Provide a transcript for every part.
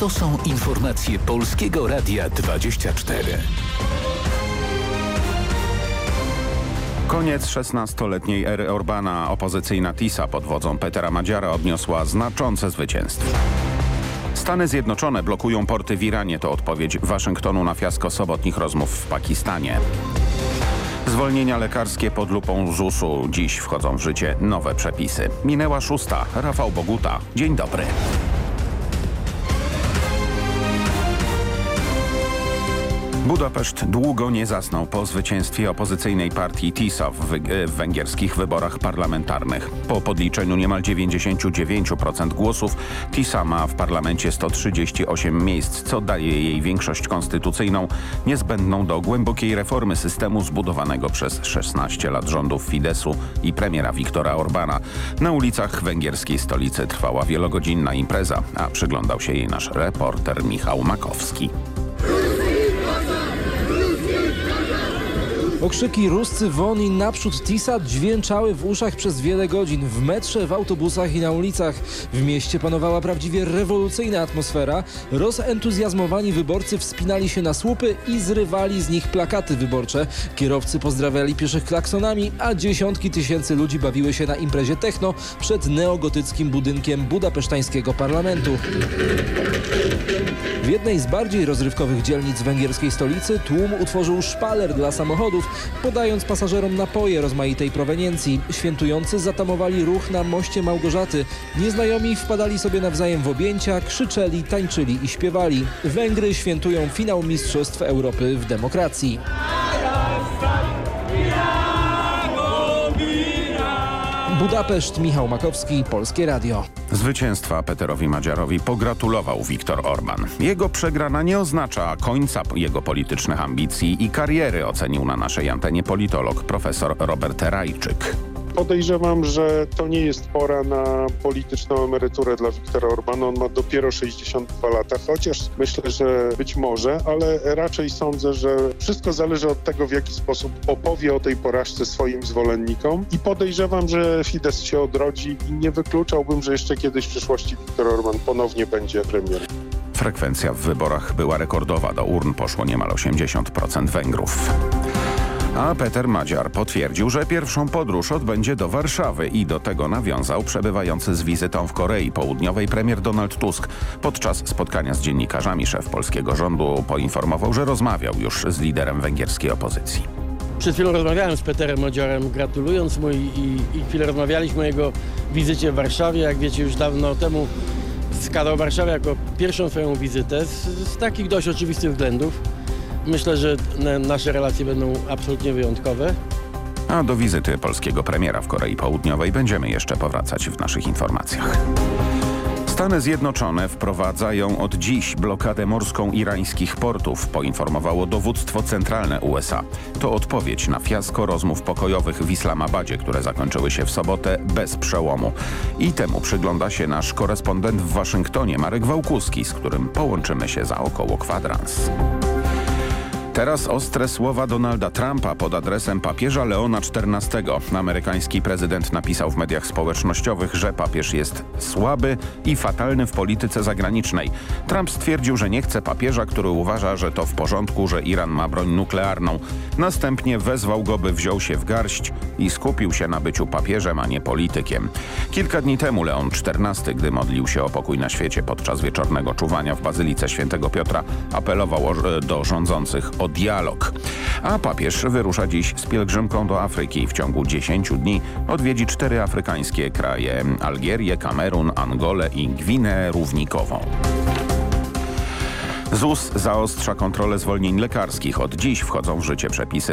To są informacje Polskiego Radia 24. Koniec 16-letniej ery Orbana. Opozycyjna TISA pod wodzą Petera Madziara odniosła znaczące zwycięstwo. Stany Zjednoczone blokują porty w Iranie. To odpowiedź Waszyngtonu na fiasko sobotnich rozmów w Pakistanie. Zwolnienia lekarskie pod lupą ZUS-u. Dziś wchodzą w życie nowe przepisy. Minęła szósta. Rafał Boguta. Dzień dobry. Budapeszt długo nie zasnął po zwycięstwie opozycyjnej partii TISA w, w, węgierskich wyborach parlamentarnych. Po podliczeniu niemal 99% głosów TISA ma w parlamencie 138 miejsc, co daje jej większość konstytucyjną niezbędną do głębokiej reformy systemu zbudowanego przez 16 lat rządów Fidesu i premiera Viktora Orbana. Na ulicach węgierskiej stolicy trwała wielogodzinna impreza, a przyglądał się jej nasz reporter Michał Makowski. Okrzyki Ruscy won i naprzód TISA dźwięczały w uszach przez wiele godzin. W metrze, w autobusach i na ulicach. W mieście panowała prawdziwie rewolucyjna atmosfera. Rozentuzjazmowani wyborcy wspinali się na słupy i zrywali z nich plakaty wyborcze. Kierowcy pozdrawiali pieszych klaksonami, a dziesiątki tysięcy ludzi bawiły się na imprezie techno przed neogotyckim budynkiem budapesztańskiego parlamentu. W jednej z bardziej rozrywkowych dzielnic węgierskiej stolicy tłum utworzył szpaler dla samochodów, podając pasażerom napoje rozmaitej proweniencji. Świętujący zatamowali ruch na moście Małgorzaty. Nieznajomi wpadali sobie nawzajem w objęcia, krzyczeli, tańczyli i śpiewali. Węgry świętują finał Mistrzostw Europy w demokracji. Budapeszt, Michał Makowski, Polskie Radio. Zwycięstwa Peterowi Madziarowi pogratulował Viktor Orban. Jego przegrana nie oznacza końca jego politycznych ambicji i kariery, ocenił na naszej antenie politolog profesor Robert Rajczyk. Podejrzewam, że to nie jest pora na polityczną emeryturę dla Viktora Orbana. On ma dopiero 62 lata, chociaż myślę, że być może, ale raczej sądzę, że wszystko zależy od tego, w jaki sposób opowie o tej porażce swoim zwolennikom i podejrzewam, że Fidesz się odrodzi i nie wykluczałbym, że jeszcze kiedyś w przyszłości Viktor Orban ponownie będzie premierem. Frekwencja w wyborach była rekordowa. Do urn poszło niemal 80% Węgrów. A Peter Madziar potwierdził, że pierwszą podróż odbędzie do Warszawy i do tego nawiązał przebywający z wizytą w Korei Południowej premier Donald Tusk. Podczas spotkania z dziennikarzami szef polskiego rządu poinformował, że rozmawiał już z liderem węgierskiej opozycji. Przed chwilą rozmawiałem z Peterem Madziarem, gratulując mu i, i, chwilę rozmawialiśmy o jego wizycie w Warszawie. Jak wiecie, już dawno temu wskazał Warszawę jako pierwszą swoją wizytę z, z takich dość oczywistych względów. Myślę, że nasze relacje będą absolutnie wyjątkowe. A do wizyty polskiego premiera w Korei Południowej będziemy jeszcze powracać w naszych informacjach. Stany Zjednoczone wprowadzają od dziś blokadę morską irańskich portów, poinformowało dowództwo centralne USA. To odpowiedź na fiasko rozmów pokojowych w Islamabadzie, które zakończyły się w sobotę bez przełomu. I temu przygląda się nasz korespondent w Waszyngtonie, Marek Wałkuski, z którym połączymy się za około kwadrans. Teraz ostre słowa Donalda Trumpa pod adresem papieża Leona XIV. Amerykański prezydent napisał w mediach społecznościowych, że papież jest słaby i fatalny w polityce zagranicznej. Trump stwierdził, że nie chce papieża, który uważa, że to w porządku, że Iran ma broń nuklearną. Następnie wezwał go, by wziął się w garść i skupił się na byciu papieżem, a nie politykiem. Kilka dni temu Leon XIV, gdy modlił się o pokój na świecie podczas wieczornego czuwania w Bazylice Świętego Piotra, apelował do rządzących o dialog. A papież wyrusza dziś z pielgrzymką do Afryki. W ciągu 10 dni odwiedzi cztery afrykańskie kraje – Algierię, Kamerun, Angolę i Gwineę Równikową. ZUS zaostrza kontrolę zwolnień lekarskich. Od dziś wchodzą w życie przepisy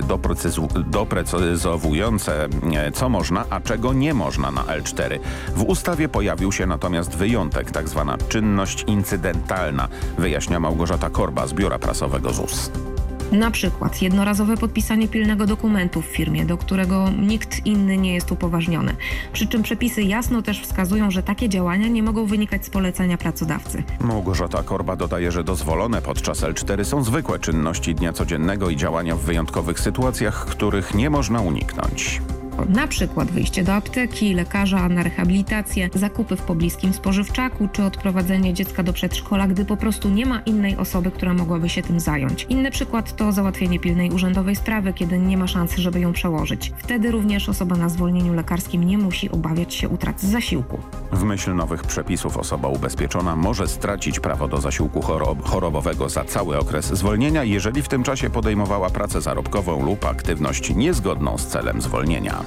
doprecyzowujące, co można, a czego nie można na L4. W ustawie pojawił się natomiast wyjątek, tak zwana czynność incydentalna, wyjaśnia Małgorzata Korba z Biura Prasowego ZUS. Na przykład jednorazowe podpisanie pilnego dokumentu w firmie, do którego nikt inny nie jest upoważniony. Przy czym przepisy jasno też wskazują, że takie działania nie mogą wynikać z polecenia pracodawcy. Małgorzata Korba dodaje, że dozwolone podczas L4 są zwykłe czynności dnia codziennego i działania w wyjątkowych sytuacjach, których nie można uniknąć. Na przykład wyjście do apteki, lekarza, na rehabilitację, zakupy w pobliskim spożywczaku czy odprowadzenie dziecka do przedszkola, gdy po prostu nie ma innej osoby, która mogłaby się tym zająć. Inny przykład to załatwienie pilnej urzędowej sprawy, kiedy nie ma szansy, żeby ją przełożyć. Wtedy również osoba na zwolnieniu lekarskim nie musi obawiać się utraty zasiłku. W myśl nowych przepisów osoba ubezpieczona może stracić prawo do zasiłku chorob chorobowego za cały okres zwolnienia, jeżeli w tym czasie podejmowała pracę zarobkową lub aktywność niezgodną z celem zwolnienia.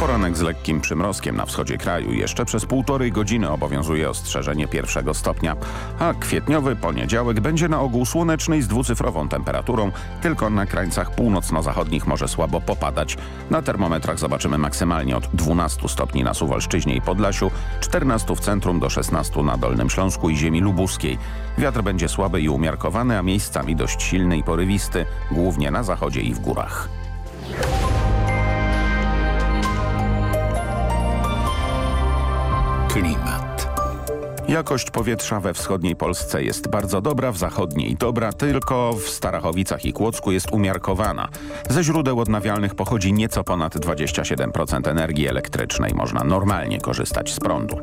Poranek z lekkim przymrozkiem na wschodzie kraju. Jeszcze przez półtorej godziny obowiązuje ostrzeżenie pierwszego stopnia, a kwietniowy poniedziałek będzie na ogół słoneczny i z dwucyfrową temperaturą. Tylko na krańcach północno-zachodnich może słabo popadać. Na termometrach zobaczymy maksymalnie od 12 stopni na Suwalszczyźnie i Podlasiu, 14 w centrum do 16 na Dolnym Śląsku i ziemi lubuskiej. Wiatr będzie słaby i umiarkowany, a miejscami dość silny i porywisty, głównie na zachodzie i w górach. Klimat. Jakość powietrza we wschodniej Polsce jest bardzo dobra, w zachodniej dobra, tylko w Starachowicach i Kłodzku jest umiarkowana. Ze źródeł odnawialnych pochodzi nieco ponad 27% energii elektrycznej. Można normalnie korzystać z prądu.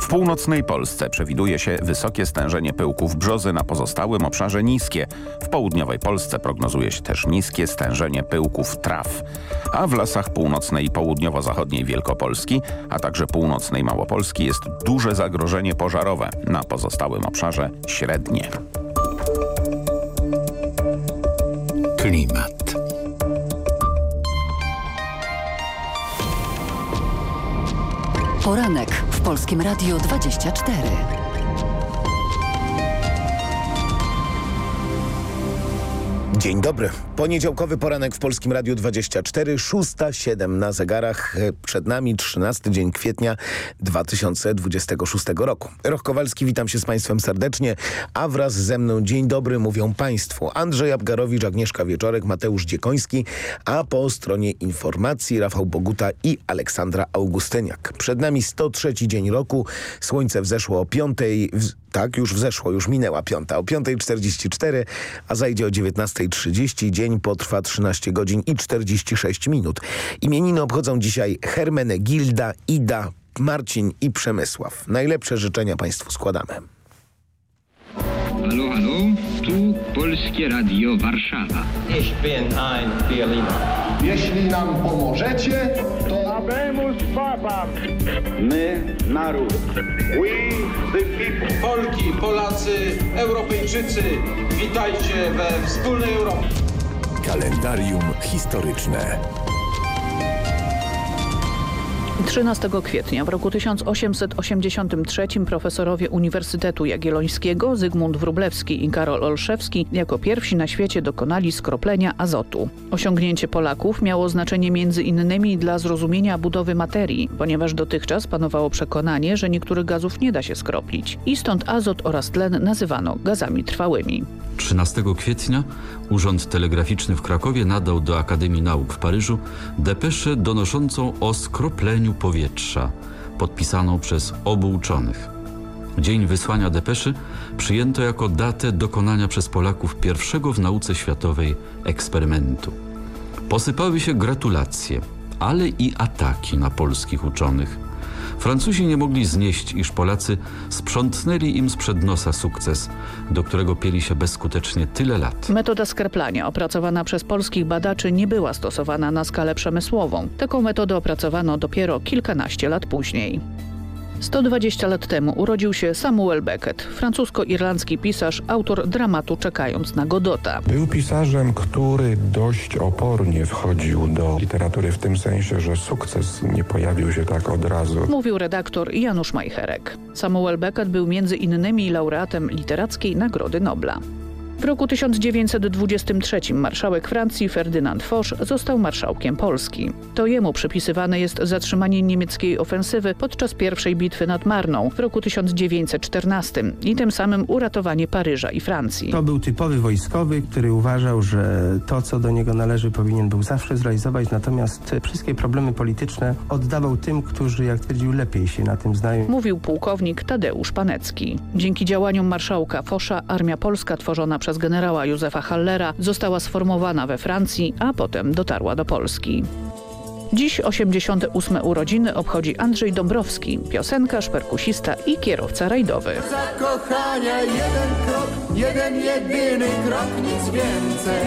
W północnej Polsce przewiduje się wysokie stężenie pyłków brzozy, na pozostałym obszarze niskie. W południowej Polsce prognozuje się też niskie stężenie pyłków traw. A w lasach północnej i południowo-zachodniej Wielkopolski, a także północnej Małopolski jest duże zagrożenie pożarowe. Na pozostałym obszarze średnie. Klimat. Poranek w Polskim Radio 24. Dzień dobry. Poniedziałkowy poranek w Polskim Radiu 24, 6.07 na zegarach. Przed nami 13 dzień kwietnia 2026 roku. Roch Kowalski, witam się z Państwem serdecznie, a wraz ze mną dzień dobry mówią Państwu Andrzej Abgarowicz, Agnieszka Wieczorek, Mateusz Dziekoński, a po stronie informacji Rafał Boguta i Aleksandra Augustyniak. Przed nami 103 dzień roku, słońce wzeszło o 5. Tak, już wzeszło, już minęła piąta. O 5.44, a zajdzie o 19.30. Dzień potrwa 13 godzin i 46 minut. Imieniny obchodzą dzisiaj Hermenegilda, Ida, Marcin i Przemysław. Najlepsze życzenia Państwu składamy. Halo, halo, tu Polskie Radio Warszawa. Ich bin ein Berliner. Jeśli nam pomożecie. Habemus Papam! My, naród. We, the people. Polki, Polacy, Europejczycy, witajcie we wspólnej Europie. Kalendarium historyczne. 13 kwietnia w roku 1883 profesorowie Uniwersytetu Jagiellońskiego Zygmunt Wróblewski i Karol Olszewski jako pierwsi na świecie dokonali skroplenia azotu. Osiągnięcie Polaków miało znaczenie między innymi dla zrozumienia budowy materii, ponieważ dotychczas panowało przekonanie, że niektórych gazów nie da się skroplić i stąd azot oraz tlen nazywano gazami trwałymi. 13 kwietnia Urząd Telegraficzny w Krakowie nadał do Akademii Nauk w Paryżu depeszę donoszącą o skropleniu powietrza, podpisaną przez obu uczonych. Dzień wysłania depeszy przyjęto jako datę dokonania przez Polaków pierwszego w nauce światowej eksperymentu. Posypały się gratulacje, ale i ataki na polskich uczonych. Francuzi nie mogli znieść, iż Polacy sprzątnęli im sprzed nosa sukces, do którego pieli się bezskutecznie tyle lat. Metoda skreplania opracowana przez polskich badaczy nie była stosowana na skalę przemysłową. Taką metodę opracowano dopiero kilkanaście lat później. 120 lat temu urodził się Samuel Beckett, francusko-irlandzki pisarz, autor dramatu Czekając na Godota. Był pisarzem, który dość opornie wchodził do literatury w tym sensie, że sukces nie pojawił się tak od razu. Mówił redaktor Janusz Majcherek. Samuel Beckett był między innymi laureatem literackiej Nagrody Nobla. W roku 1923 marszałek Francji Ferdynand Foch został marszałkiem Polski. To jemu przypisywane jest zatrzymanie niemieckiej ofensywy podczas pierwszej bitwy nad Marną w roku 1914 i tym samym uratowanie Paryża i Francji. To był typowy wojskowy, który uważał, że to, co do niego należy, powinien był zawsze zrealizować, natomiast wszystkie problemy polityczne oddawał tym, którzy, jak twierdził, lepiej się na tym znają. Mówił pułkownik Tadeusz Panecki. Dzięki działaniom marszałka Fosza armia polska tworzona przez generała Józefa Hallera została sformowana we Francji, a potem dotarła do Polski. Dziś 88 urodziny obchodzi Andrzej Dąbrowski, piosenkarz, perkusista i kierowca rajdowy. Zakochania jeden krok, jeden jedyny krok, nic więcej.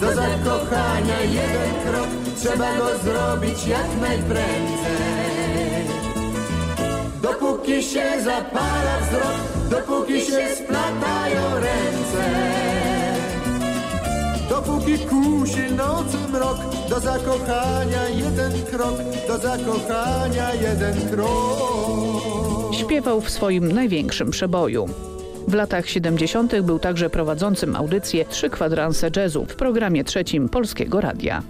Do zakochania jeden krok, trzeba go zrobić jak najprędzej. Dopóki się zapala wzrok, dopóki się splatają ręce. Dopóki kusi nocy mrok, do zakochania jeden krok, do zakochania jeden krok. Śpiewał w swoim największym przeboju. W latach 70. był także prowadzącym audycję Trzy kwadranse jazzu w programie trzecim Polskiego Radia.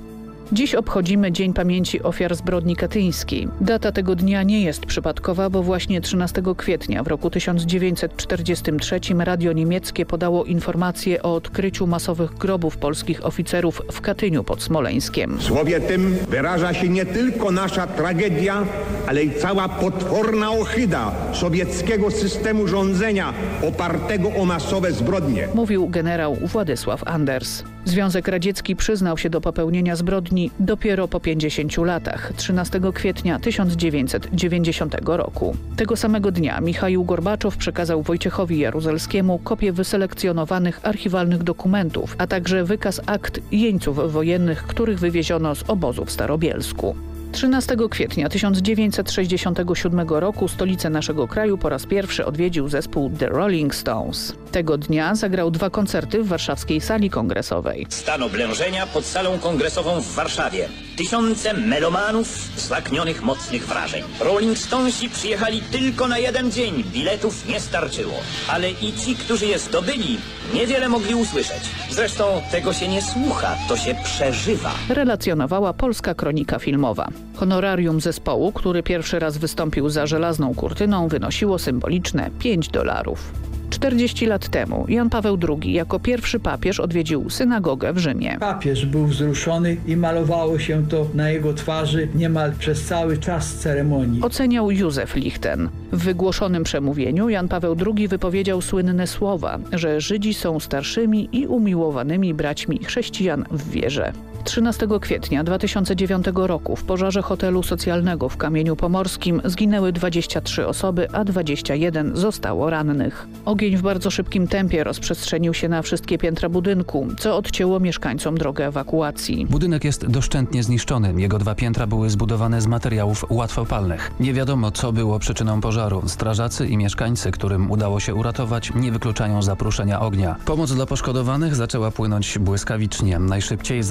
Dziś obchodzimy Dzień Pamięci Ofiar Zbrodni Katyńskiej. Data tego dnia nie jest przypadkowa, bo właśnie 13 kwietnia w roku 1943 radio niemieckie podało informację o odkryciu masowych grobów polskich oficerów w Katyniu pod Smoleńskiem. W słowie tym wyraża się nie tylko nasza tragedia, ale i cała potworna ohyda sowieckiego systemu rządzenia opartego o masowe zbrodnie. Mówił generał Władysław Anders. Związek Radziecki przyznał się do popełnienia zbrodni dopiero po 50 latach, 13 kwietnia 1990 roku. Tego samego dnia Michał Gorbaczow przekazał Wojciechowi Jaruzelskiemu kopię wyselekcjonowanych archiwalnych dokumentów, a także wykaz akt jeńców wojennych, których wywieziono z obozu w Starobielsku. 13 kwietnia 1967 roku stolicę naszego kraju po raz pierwszy odwiedził zespół The Rolling Stones. Tego dnia zagrał dwa koncerty w warszawskiej sali kongresowej. Stan oblężenia pod salą kongresową w Warszawie. Tysiące melomanów zlaknionych mocnych wrażeń. Rolling Stonesi przyjechali tylko na jeden dzień. Biletów nie starczyło. Ale i ci, którzy je zdobyli, niewiele mogli usłyszeć. Zresztą tego się nie słucha, to się przeżywa. Relacjonowała Polska Kronika Filmowa. Honorarium zespołu, który pierwszy raz wystąpił za żelazną kurtyną, wynosiło symboliczne 5 dolarów. 40 lat temu Jan Paweł II jako pierwszy papież odwiedził synagogę w Rzymie. Papież był wzruszony i malowało się to na jego twarzy niemal przez cały czas ceremonii. Oceniał Józef Lichten. W wygłoszonym przemówieniu Jan Paweł II wypowiedział słynne słowa, że Żydzi są starszymi i umiłowanymi braćmi chrześcijan w wierze. 13 kwietnia 2009 roku w pożarze hotelu socjalnego w Kamieniu Pomorskim zginęły 23 osoby, a 21 zostało rannych. Ogień w bardzo szybkim tempie rozprzestrzenił się na wszystkie piętra budynku, co odcięło mieszkańcom drogę ewakuacji. Budynek jest doszczętnie zniszczony. Jego dwa piętra były zbudowane z materiałów łatwopalnych. Nie wiadomo, co było przyczyną pożaru. Strażacy i mieszkańcy, którym udało się uratować, nie wykluczają zapruszenia ognia. Pomoc dla poszkodowanych zaczęła płynąć błyskawicznie. Najszybciej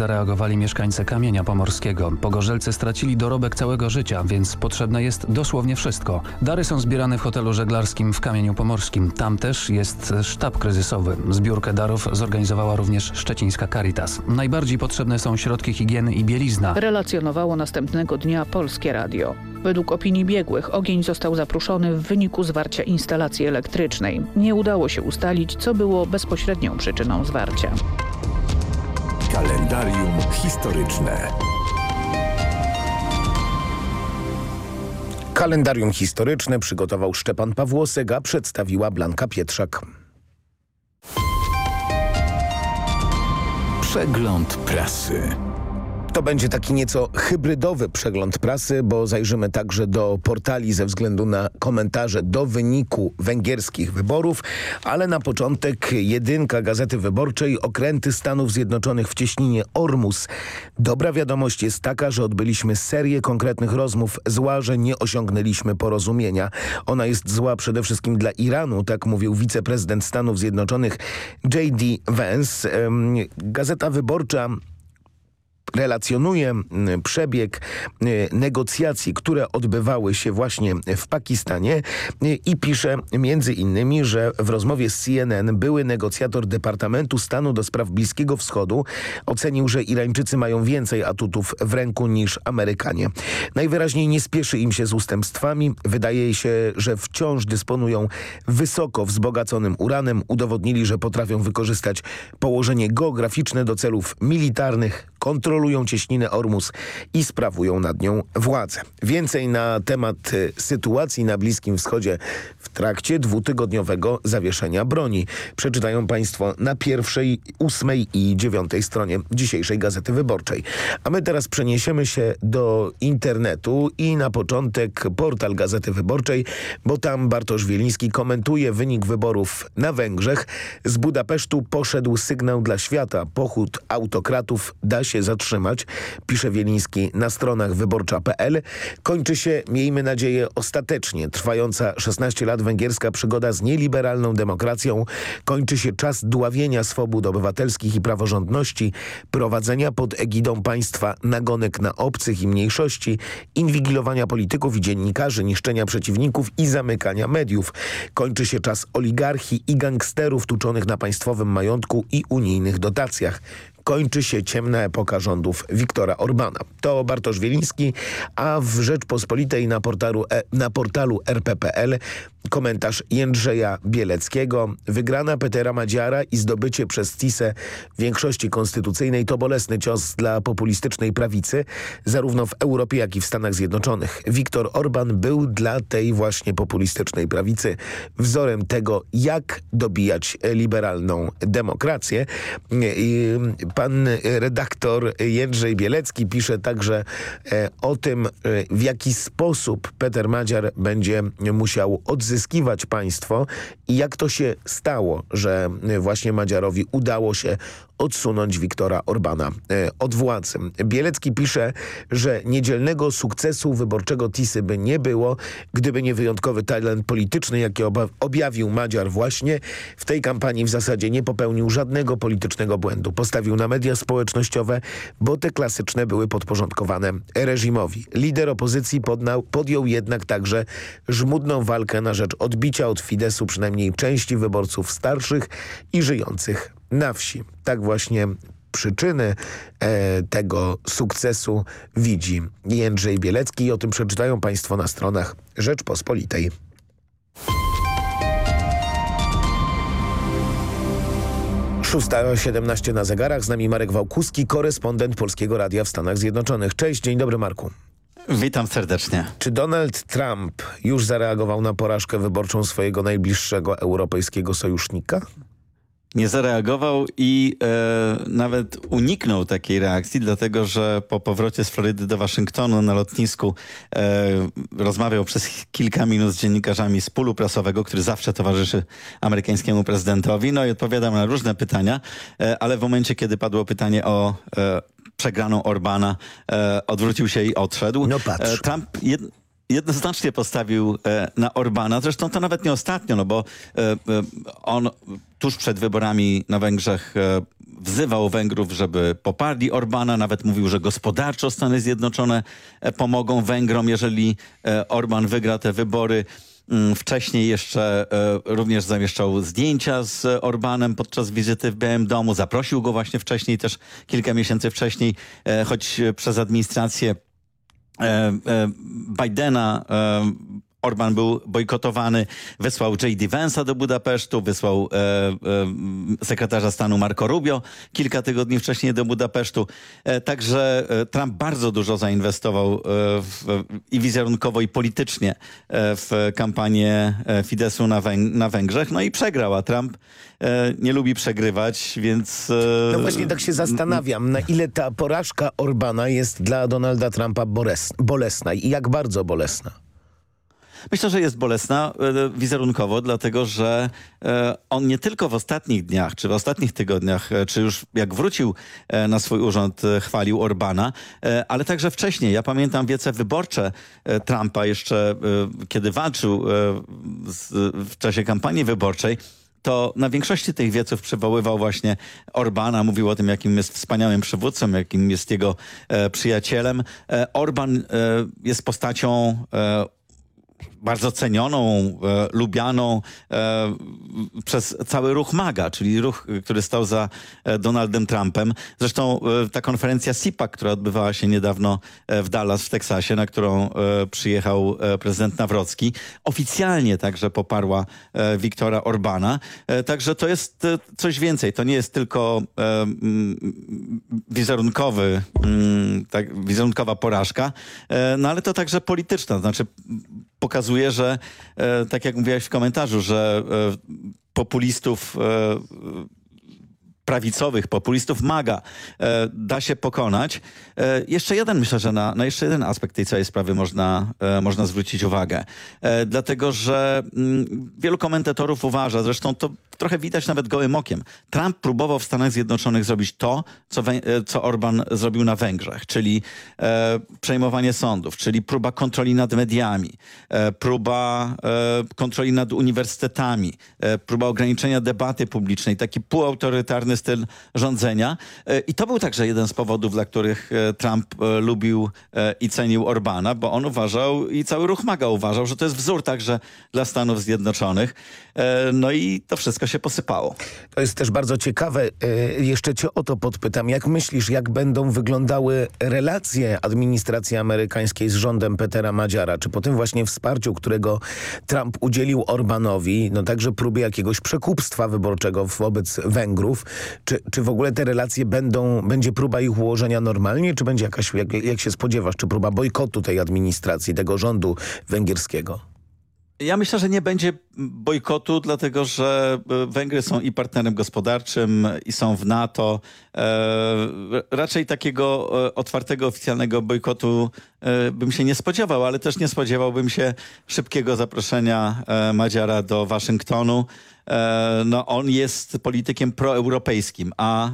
zareagowali mieszkańcy Kamienia Pomorskiego. Pogorzelcy stracili dorobek całego życia, więc potrzebne jest dosłownie wszystko. Dary są zbierane w hotelu żeglarskim w Kamieniu Pomorskim. Tam też jest sztab kryzysowy. Zbiórkę darów zorganizowała również szczecińska Caritas. Najbardziej potrzebne są środki higieny i bielizna. Relacjonowało następnego dnia Polskie Radio. Według opinii biegłych ogień został zapruszony w wyniku zwarcia instalacji elektrycznej. Nie udało się ustalić, co było bezpośrednią przyczyną zwarcia. Kalendarium historyczne. Kalendarium historyczne przygotował Szczepan Pawłosek, a przedstawiła Blanka Pietrzak. Przegląd prasy. To będzie taki nieco hybrydowy przegląd prasy, bo zajrzymy także do portali ze względu na komentarze do wyniku węgierskich wyborów, ale na początek jedynka Gazety Wyborczej, okręty Stanów Zjednoczonych w cieśninie Ormus. Dobra wiadomość jest taka, że odbyliśmy serię konkretnych rozmów. Zła, że nie osiągnęliśmy porozumienia. Ona jest zła przede wszystkim dla Iranu, tak mówił wiceprezydent Stanów Zjednoczonych J.D. Vance. Gazeta Wyborcza relacjonuje przebieg negocjacji, które odbywały się właśnie w Pakistanie i pisze między innymi, że w rozmowie z CNN były negocjator Departamentu Stanu do spraw Bliskiego Wschodu ocenił, że Irańczycy mają więcej atutów w ręku niż Amerykanie. Najwyraźniej nie spieszy im się z ustępstwami. Wydaje się, że wciąż dysponują wysoko wzbogaconym uranem. Udowodnili, że potrafią wykorzystać położenie geograficzne do celów militarnych, kontrolują cieśninę Ormus i sprawują nad nią władzę. Więcej na temat sytuacji na Bliskim Wschodzie w trakcie dwutygodniowego zawieszenia broni. Przeczytają Państwo na pierwszej, ósmej i dziewiątej stronie dzisiejszej Gazety Wyborczej. A my teraz przeniesiemy się do internetu i na początek portal Gazety Wyborczej, bo tam Bartosz Wieliński komentuje wynik wyborów na Węgrzech. Z Budapesztu poszedł sygnał dla świata. Pochód autokratów da się zatrzymać, pisze Wieliński na stronach wyborcza.pl. Kończy się, miejmy nadzieję, ostatecznie trwająca 16 lat węgierska przygoda z nieliberalną demokracją. Kończy się czas dławienia swobód obywatelskich i praworządności, prowadzenia pod egidą państwa nagonek na obcych i mniejszości, inwigilowania polityków i dziennikarzy, niszczenia przeciwników i zamykania mediów. Kończy się czas oligarchii i gangsterów tuczonych na państwowym majątku i unijnych dotacjach kończy się ciemna epoka rządów Wiktora Orbana. To Bartosz Wieliński, a w Rzeczpospolitej na portalu, e, na portalu RPPL komentarz Jędrzeja Bieleckiego. Wygrana Petera Madziara i zdobycie przez CISE większości konstytucyjnej to bolesny cios dla populistycznej prawicy, zarówno w Europie, jak i w Stanach Zjednoczonych. Viktor Orban był dla tej właśnie populistycznej prawicy wzorem tego, jak dobijać liberalną demokrację. Pan redaktor Jędrzej Bielecki pisze także e, o tym, e, w jaki sposób Peter Madziar będzie musiał odzyskiwać państwo i jak to się stało, że właśnie Madziarowi udało się odsunąć Wiktora Orbana e, od władzy. Bielecki pisze, że niedzielnego sukcesu wyborczego Tisy by nie było, gdyby nie wyjątkowy talent polityczny, jaki objawił Madziar właśnie. W tej kampanii w zasadzie nie popełnił żadnego politycznego błędu. Postawił na media społecznościowe, bo te klasyczne były podporządkowane reżimowi. Lider opozycji podnał, podjął jednak także żmudną walkę na rzecz odbicia od Fidesu przynajmniej części wyborców starszych i żyjących na wsi. Tak właśnie przyczyny e, tego sukcesu widzi Jędrzej Bielecki i o tym przeczytają Państwo na stronach Rzeczpospolitej. Szósta 17 na zegarach. Z nami Marek Wałkuski, korespondent Polskiego Radia w Stanach Zjednoczonych. Cześć, dzień dobry Marku. Witam serdecznie. Czy Donald Trump już zareagował na porażkę wyborczą swojego najbliższego europejskiego sojusznika? Nie zareagował i e, nawet uniknął takiej reakcji, dlatego że po powrocie z Florydy do Waszyngtonu na lotnisku e, rozmawiał przez kilka minut z dziennikarzami z pulu prasowego, który zawsze towarzyszy amerykańskiemu prezydentowi, no i odpowiadał na różne pytania, e, ale w momencie, kiedy padło pytanie o e, przegraną Orbana, e, odwrócił się i odszedł. No patrz. E, Trump jed jednoznacznie postawił e, na Orbana. Zresztą to nawet nie ostatnio, no bo e, e, on tuż przed wyborami na Węgrzech wzywał Węgrów, żeby poparli Orbana, nawet mówił, że gospodarczo Stany Zjednoczone pomogą Węgrom, jeżeli Orban wygra te wybory. Mm, wcześniej jeszcze również zamieszczał zdjęcia z Orbanem podczas wizyty w Białym Domu. Zaprosił go właśnie wcześniej, też kilka miesięcy wcześniej, choć przez administrację E, e, Bidena e, Orban był bojkotowany, wysłał J.D. Vance'a do Budapesztu, wysłał e, e, sekretarza stanu Marco Rubio kilka tygodni wcześniej do Budapesztu. E, także Trump bardzo dużo zainwestował w, i wizerunkowo i politycznie w kampanię Fidesu na, Węg na Węgrzech. No i przegrał, a Trump nie lubi przegrywać, więc... No właśnie tak się zastanawiam, na ile ta porażka Orbana jest dla Donalda Trumpa bolesna i jak bardzo bolesna. Myślę, że jest bolesna e, wizerunkowo, dlatego że e, on nie tylko w ostatnich dniach, czy w ostatnich tygodniach, e, czy już jak wrócił na swój urząd, chwalił Orbana, ale także wcześniej. Ja pamiętam wiece wyborcze Trumpa jeszcze, kiedy walczył w czasie kampanii wyborczej, to na większości tych wieców przywoływał właśnie Orbana, mówił o tym, jakim jest wspaniałym przywódcą, jakim jest jego przyjacielem. Orban jest postacią bardzo cenioną, e, lubianą e, przez cały ruch MAGA, czyli ruch, który stał za e, Donaldem Trumpem. Zresztą e, ta konferencja SIPA, która odbywała się niedawno e, w Dallas w Teksasie, na którą przyjechał prezydent Nawrocki, oficjalnie także poparła Wiktora Orbana. Także to jest coś więcej. To nie jest tylko wizerunkowy, mm, tak, wizerunkowa porażka, no ale to także polityczna. Znaczy pokazuje, że e, tak jak mówiłeś w komentarzu, że e, populistów e, prawicowych, populistów MAGA e, da się pokonać. E, jeszcze jeden, myślę, że na, na jeszcze jeden aspekt tej całej sprawy można, e, można zwrócić uwagę. E, dlatego, że mm, wielu komentatorów uważa, zresztą to trochę widać nawet gołym okiem. Trump próbował w Stanach Zjednoczonych zrobić to, co, e, co Orban zrobił na Węgrzech, czyli e, przejmowanie sądów, czyli próba kontroli nad mediami, próba kontroli nad uniwersytetami, próba ograniczenia debaty publicznej, taki półautorytarny styl rządzenia. E, I to był także jeden z powodów, dla których e, Trump e, lubił i cenił Orbana, bo on uważał i cały ruch MAGA uważał, że to jest wzór także dla Stanów Zjednoczonych. No i to wszystko się posypało. To jest też bardzo ciekawe. Jeszcze cię o to podpytam. Jak myślisz, jak będą wyglądały relacje administracji amerykańskiej z rządem Petera Madziara? Czy po tym właśnie wsparciu, którego Trump udzielił Orbanowi, no także próbie jakiegoś przekupstwa wyborczego wobec Węgrów, czy, czy w ogóle te relacje będą, będzie próba ich ułożenia normalnie, czy będzie jakaś, jak, jak się spodziewasz, czy próba bojkotu tej administracji, tego rządu węgierskiego? Ja myślę, że nie będzie bojkotu, dlatego że e, Węgry są i partnerem gospodarczym, i są w NATO. E, raczej takiego e, otwartego, oficjalnego bojkotu bym się nie spodziewał, ale też nie spodziewałbym się szybkiego zaproszenia Madziara do Waszyngtonu. No, on jest politykiem proeuropejskim, a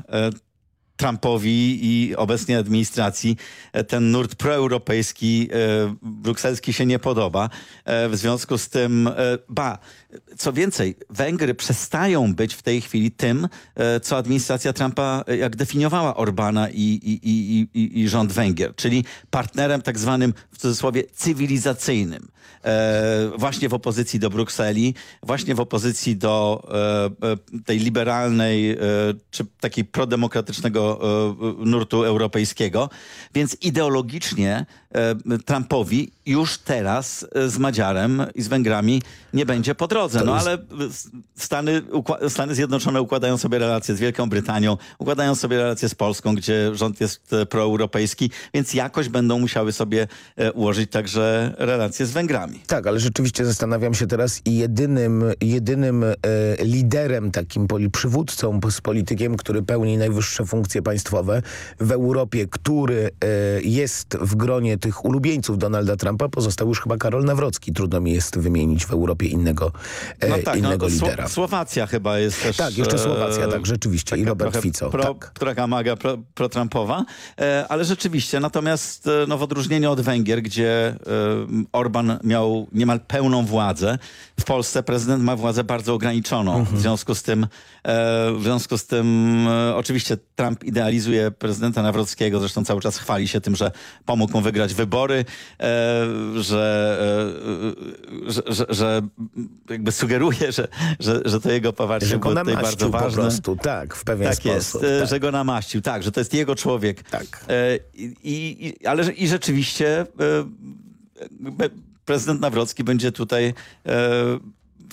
Trumpowi i obecnej administracji e, ten nurt proeuropejski e, brukselski się nie podoba. E, w związku z tym, ba, co więcej, Węgry przestają być w tej chwili tym, e, co administracja Trumpa e, jak definiowała Orbana i, i, i, i, i rząd Węgier, czyli partnerem tak zwanym w cudzysłowie cywilizacyjnym. E, właśnie w opozycji do Brukseli, właśnie w opozycji do tej liberalnej, czy takiej prodemokratycznego nurtu europejskiego. Więc ideologicznie Trumpowi już teraz e, z Madziarem i z Węgrami nie będzie po drodze. No ale Stany, Stany Zjednoczone układają sobie relacje z Wielką Brytanią, układają sobie relacje z Polską, gdzie rząd jest e, proeuropejski, więc jakoś będą musiały sobie e, ułożyć także relacje z Węgrami. Tak, ale rzeczywiście zastanawiam się teraz i jedynym, jedynym e, liderem, takim przywódcą, z politykiem, który pełni najwyższe funkcje państwowe w Europie, który e, jest w gronie tych ulubieńców Donalda Trumpa, pozostał już chyba Karol Nawrocki. Trudno mi jest wymienić w Europie innego, e, No tak, innego no, lidera. Słowacja chyba jest też... Tak, jeszcze Słowacja, e, tak, rzeczywiście. I Robert Fico. Pro, tak. Trochę maga pro, pro-Trumpowa, e, ale rzeczywiście, natomiast no, w odróżnieniu od Węgier, gdzie Orban miał niemal pełną władzę, w Polsce prezydent ma władzę bardzo ograniczoną. Mhm. W związku z tym, w związku z tym oczywiście Trump idealizuje prezydenta Nawrockiego, zresztą cały czas chwali się tym, że pomógł mu wygrać wybory, e, że, e, że, że, że jakby sugeruje, że, że, że to jego poparcie Że było tutaj bardzo po ważne. prostu, tak, w pewien tak sposób. Jest, tak. że go namaścił, tak, że to jest jego człowiek. Tak. E, i, i, ale i rzeczywiście prezydent Nawrocki będzie tutaj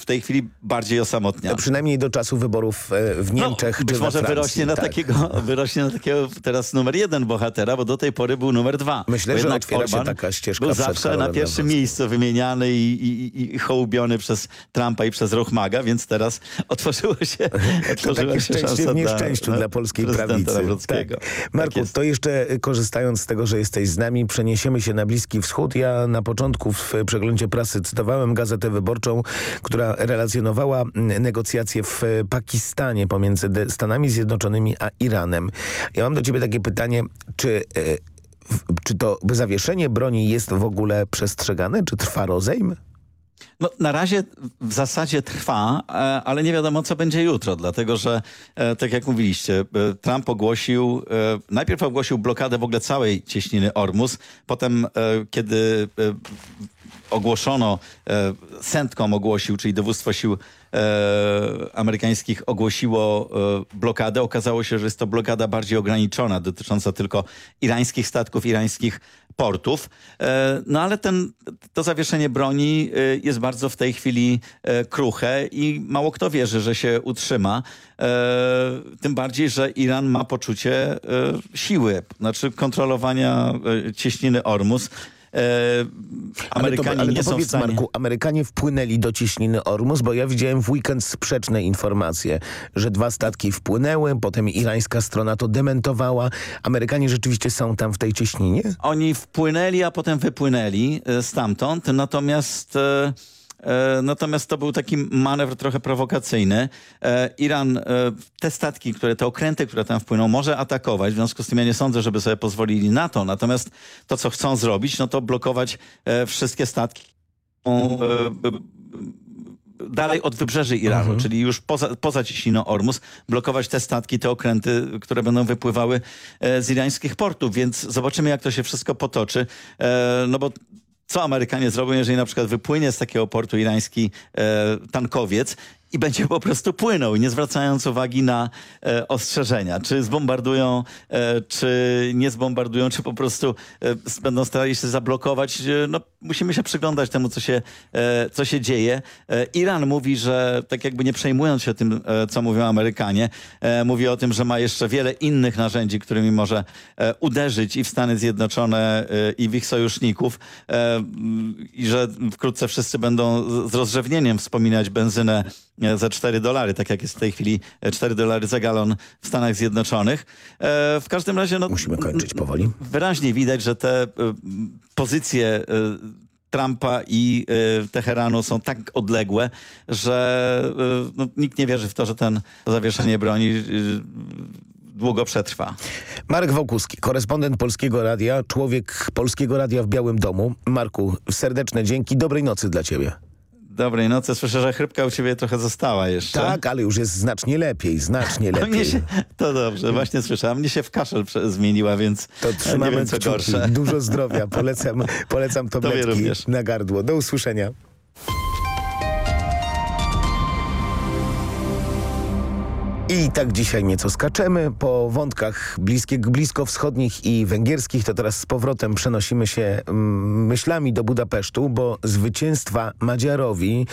w tej chwili bardziej osamotniał. Przynajmniej do czasu wyborów e, w Niemczech No, czy być może Francji. wyrośnie na, tak. takiego, wyrośnie na takiego teraz numer jeden bohatera, bo do tej pory był numer dwa. Myślę, że otwiera się Orban taka ścieżka Był zawsze na pierwszym miejscu wymieniany i, i, i hołubiony przez Trumpa i przez ruch MAGA, więc teraz otworzyło się, To otworzyła takie się szczęście szansa w nieszczęściu dla, dla, polskiej prawicy. Nawrockiego. Tak. Marku, jest. to jeszcze y, korzystając z tego, że jesteś z nami, przeniesiemy się na Bliski Wschód. Ja na początku w przeglądzie prasy cytowałem Gazetę Wyborczą, która relacjonowała negocjacje w Pakistanie pomiędzy Stanami Zjednoczonymi a Iranem. Ja mam do ciebie takie pytanie, czy... w- Czy to zawieszenie broni jest w ogóle przestrzegane? Czy trwa rozejm? No, na razie w zasadzie trwa, e, ale nie wiadomo, co będzie jutro, dlatego że, e, tak jak mówiliście, e, Trump ogłosił, najpierw ogłosił blokadę w ogóle całej cieśniny Ormus, potem, kiedy ogłoszono, Centcom ogłosił, czyli dowództwo sił e, amerykańskich ogłosiło e, blokadę. Okazało się, że jest to blokada bardziej ograniczona, dotycząca tylko irańskich statków, irańskich portów. E, no ale ten, to zawieszenie broni e, jest bardzo w tej chwili e, kruche i mało kto wierzy, że się utrzyma. E, tym bardziej, że Iran ma poczucie siły, znaczy kontrolowania cieśniny Ormus. E, Amerykanie ale to, ale nie powiedz, są w stanie... Marku, Amerykanie wpłynęli do ciśniny Ormus, bo ja widziałem w weekend sprzeczne informacje, że dwa statki wpłynęły, potem irańska strona to dementowała. Amerykanie rzeczywiście są tam w tej cieśninie? Oni wpłynęli, a potem wypłynęli e, stamtąd, natomiast... E natomiast to był taki manewr trochę prowokacyjny. E, Iran e, te statki, które, te okręty, które tam wpłyną, może atakować. W związku z tym ja nie sądzę, żeby sobie pozwolili na to. Natomiast to, co chcą zrobić, no to blokować wszystkie statki dalej od wybrzeży Iranu, mhm. czyli już poza, poza cieśniną Ormus, blokować te statki, te okręty, które będą wypływały z irańskich portów, więc zobaczymy, jak to się wszystko potoczy. No bo co Amerykanie zrobią, jeżeli na przykład wypłynie z takiego portu irański e, tankowiec i będzie po prostu płynął, nie zwracając uwagi na e, ostrzeżenia. Czy zbombardują, e, czy nie zbombardują, czy po prostu e, będą starali się zablokować. E, no, musimy się przyglądać temu, co się, e, co się dzieje. E, Iran mówi, że tak jakby nie przejmując się tym, co mówią Amerykanie, mówi o tym, że ma jeszcze wiele innych narzędzi, którymi może uderzyć i w Stany Zjednoczone, i w ich sojuszników. I że wkrótce wszyscy będą z rozrzewnieniem wspominać benzynę za 4 dolary, tak jak jest w tej chwili 4 e, dolary za galon w Stanach Zjednoczonych. E, w każdym razie... No, Musimy kończyć powoli. Wyraźnie widać, że te pozycje Trumpa i Teheranu są tak odległe, że no, nikt nie wierzy w to, że ten to zawieszenie broni długo przetrwa. Marek Wokuski, korespondent Polskiego Radia, człowiek Polskiego Radia w Białym Domu. Marku, serdeczne dzięki, dobrej nocy dla Ciebie. Dobrej nocy. Słyszę, że chrypka u ciebie trochę została jeszcze. Tak, ale już jest znacznie lepiej, znacznie lepiej. Się, to dobrze, właśnie słyszałem. Mnie się w kaszel zmieniła, więc to trzymamy nie wiem, co gorsze. Dużo zdrowia. Polecam, polecam tabletki na gardło. Do usłyszenia. I tak dzisiaj nieco skaczemy po wątkach bliskich, bliskowschodnich i węgierskich. To teraz z powrotem przenosimy się mm, myślami do Budapesztu, bo zwycięstwa Madziarowi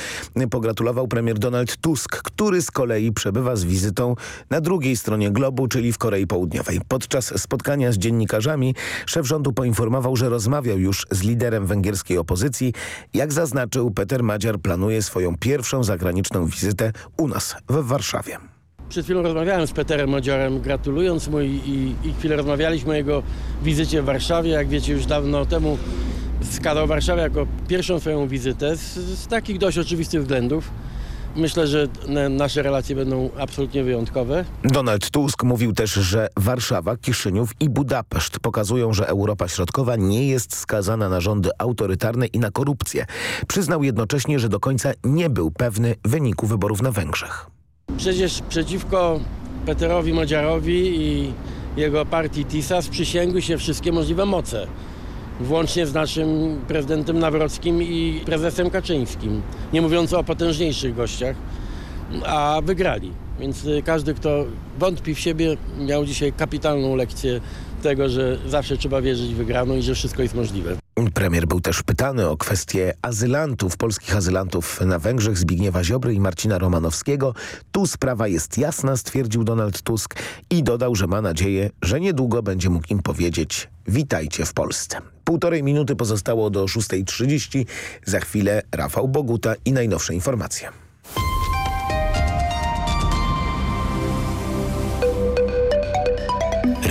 pogratulował premier Donald Tusk, który z kolei przebywa z wizytą na drugiej stronie globu, czyli w Korei Południowej. Podczas spotkania z dziennikarzami szef rządu poinformował, że rozmawiał już z liderem węgierskiej opozycji. Jak zaznaczył, Peter Madziar planuje swoją pierwszą zagraniczną wizytę u nas w Warszawie. Przed chwilą rozmawiałem z Peterem Modziorem, gratulując mu i, i, chwilę rozmawialiśmy o jego wizycie w Warszawie. Jak wiecie, już dawno temu skadał Warszawę jako pierwszą swoją wizytę z, z takich dość oczywistych względów. Myślę, że nasze relacje będą absolutnie wyjątkowe. Donald Tusk mówił też, że Warszawa, Kiszyniów i Budapeszt pokazują, że Europa Środkowa nie jest skazana na rządy autorytarne i na korupcję. Przyznał jednocześnie, że do końca nie był pewny wyniku wyborów na Węgrzech. Przecież przeciwko Peterowi Modziarowi i jego partii TISA sprzysięgły się wszystkie możliwe moce. Włącznie z naszym prezydentem Nawrockim i prezesem Kaczyńskim. Nie mówiąc o potężniejszych gościach. A wygrali. Więc każdy, kto wątpi w siebie, miał dzisiaj kapitalną lekcję tego, że zawsze trzeba wierzyć w wygraną i że wszystko jest możliwe. Premier był też pytany o kwestię azylantów, polskich azylantów na Węgrzech, Zbigniewa Ziobry i Marcina Romanowskiego. Tu sprawa jest jasna, stwierdził Donald Tusk i dodał, że ma nadzieję, że niedługo będzie mógł im powiedzieć witajcie w Polsce. Półtorej minuty pozostało do 6.30. Za chwilę Rafał Boguta i najnowsze informacje.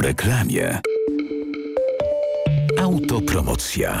Reklamie. Autopromocja.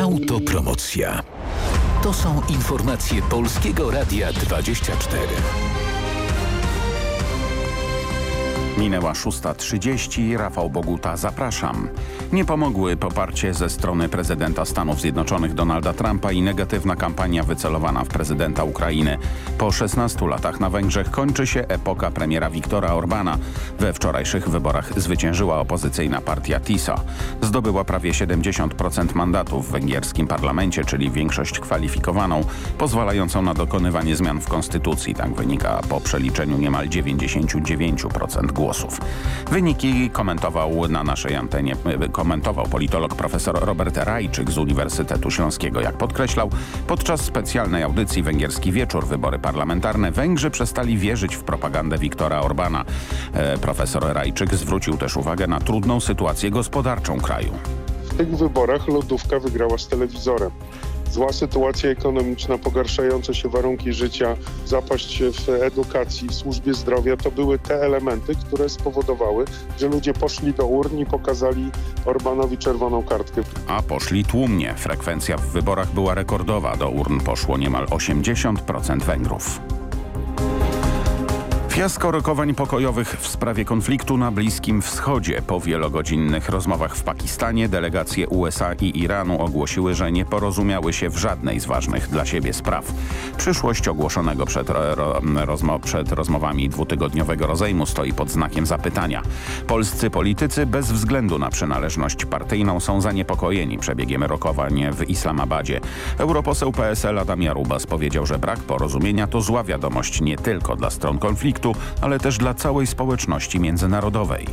Autopromocja. To są informacje Polskiego Radia 24. Minęła 6.30. Rafał Boguta, zapraszam. Nie pomogły poparcie ze strony prezydenta Stanów Zjednoczonych Donalda Trumpa i negatywna kampania wycelowana w prezydenta Ukrainy. Po 16 latach na Węgrzech kończy się epoka premiera Viktora Orbana. We wczorajszych wyborach zwyciężyła opozycyjna partia TISA. Zdobyła prawie 70% mandatów w węgierskim parlamencie, czyli większość kwalifikowaną, pozwalającą na dokonywanie zmian w konstytucji. Tak wynika po przeliczeniu niemal 99% głosów. Wyniki komentował na naszej antenie, komentował politolog profesor Robert Rajczyk z Uniwersytetu Śląskiego. Jak podkreślał, podczas specjalnej audycji Węgierski Wieczór Wybory Parlamentarne Węgrzy przestali wierzyć w propagandę Viktora Orbana. E, profesor Rajczyk zwrócił też uwagę na trudną sytuację gospodarczą kraju. W tych wyborach lodówka wygrała z telewizorem zła sytuacja ekonomiczna, pogarszające się warunki życia, zapaść w edukacji, w służbie zdrowia, to były te elementy, które spowodowały, że ludzie poszli do urn i pokazali Orbanowi czerwoną kartkę. A poszli tłumnie. Frekwencja w wyborach była rekordowa. Do urn poszło niemal 80% Węgrów. Fiasko rokowań pokojowych w sprawie konfliktu na Bliskim Wschodzie. Po wielogodzinnych rozmowach w Pakistanie delegacje USA i Iranu ogłosiły, że nie porozumiały się w żadnej z ważnych dla siebie spraw. Przyszłość ogłoszonego przed, ro, rozmo, przed rozmowami dwutygodniowego rozejmu stoi pod znakiem zapytania. Polscy politycy bez względu na przynależność partyjną są zaniepokojeni przebiegiem rokowań w Islamabadzie. Europoseł PSL Adam Jarubas powiedział, że brak porozumienia to zła wiadomość nie tylko dla stron konfliktu, ale też dla całej społeczności międzynarodowej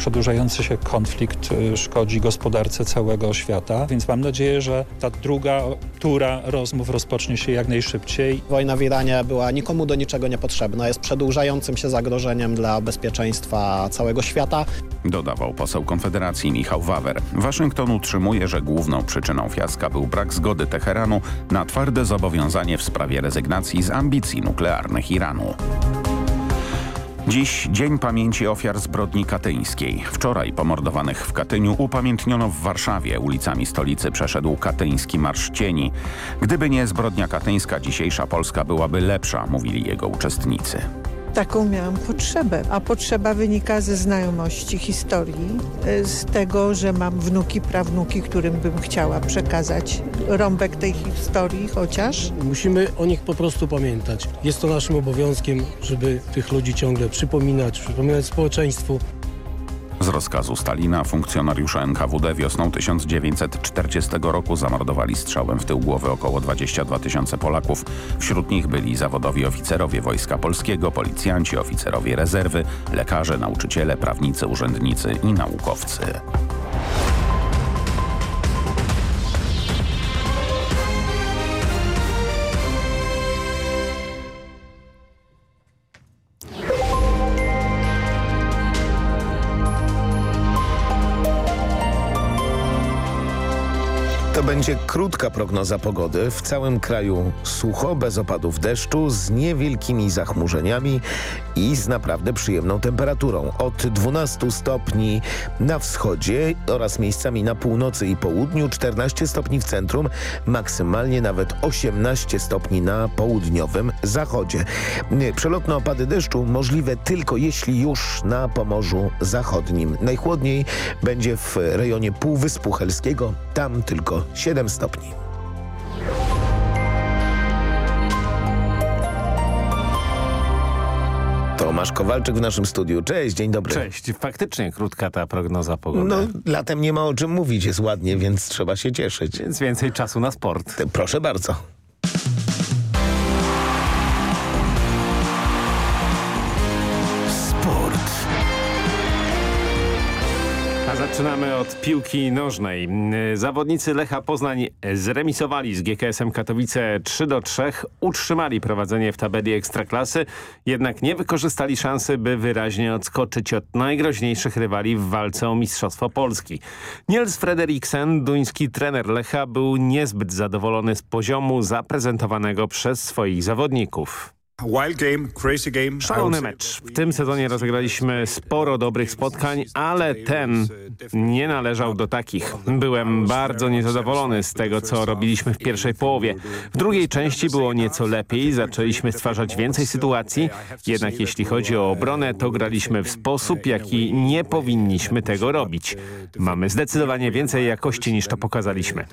przedłużający się konflikt y, szkodzi gospodarce całego świata, więc mam nadzieję, że ta druga tura rozmów rozpocznie się jak najszybciej. Wojna w Iranie była nikomu do niczego niepotrzebna, jest przedłużającym się zagrożeniem dla bezpieczeństwa całego świata. Dodawał poseł Konfederacji Michał Wawer. Waszyngton utrzymuje, że główną przyczyną fiaska był brak zgody Teheranu na twarde zobowiązanie w sprawie rezygnacji z ambicji nuklearnych Iranu. Dziś Dzień Pamięci Ofiar Zbrodni Katyńskiej. Wczoraj pomordowanych w Katyniu upamiętniono w Warszawie. Ulicami stolicy przeszedł katyński Marsz Cieni. Gdyby nie zbrodnia katyńska, dzisiejsza Polska byłaby lepsza, mówili jego uczestnicy. Taką miałam potrzebę, a potrzeba wynika ze znajomości historii, e, z tego, że mam wnuki, prawnuki, którym bym chciała przekazać rąbek tej historii chociaż. Musimy o nich po prostu pamiętać. Jest to naszym obowiązkiem, żeby tych ludzi ciągle przypominać, przypominać społeczeństwu. Z rozkazu Stalina funkcjonariusze NKWD wiosną 1940 roku zamordowali strzałem w tył głowy około 22 tysiące Polaków. Wśród nich byli zawodowi oficerowie Wojska Polskiego, policjanci, oficerowie rezerwy, lekarze, nauczyciele, prawnicy, urzędnicy i naukowcy. To będzie krótka prognoza pogody. W całym kraju sucho, bez opadów deszczu, z niewielkimi zachmurzeniami i z naprawdę przyjemną temperaturą. Od 12 stopni na wschodzie oraz miejscami na północy i południu, 14 stopni w centrum, maksymalnie nawet 18 stopni na południowym zachodzie. Przelotne opady deszczu możliwe tylko jeśli już na Pomorzu Zachodnim. Najchłodniej będzie w rejonie Półwyspu Helskiego, tam tylko 7 stopni. Tomasz Kowalczyk w naszym studiu. Cześć, dzień dobry. Cześć. Faktycznie krótka ta prognoza pogody. No, latem nie ma o czym mówić, jest ładnie, więc trzeba się cieszyć. Więc więcej czasu na sport. Proszę bardzo. Zaczynamy od piłki nożnej. Zawodnicy Lecha Poznań zremisowali z GKS-em Katowice 3 do 3, utrzymali prowadzenie w tabeli Ekstraklasy, jednak nie wykorzystali szansy, by wyraźnie odskoczyć od najgroźniejszych rywali w walce o Mistrzostwo Polski. Niels Frederiksen, duński trener Lecha, był niezbyt zadowolony z poziomu zaprezentowanego przez swoich zawodników. Szalony mecz. W tym sezonie rozegraliśmy sporo dobrych spotkań, ale ten nie należał do takich. Byłem bardzo niezadowolony z tego, co robiliśmy w pierwszej połowie. W drugiej części było nieco lepiej, zaczęliśmy stwarzać więcej sytuacji, jednak jeśli chodzi o obronę, to graliśmy w sposób, jaki nie powinniśmy tego robić. Mamy zdecydowanie więcej jakości niż to pokazaliśmy.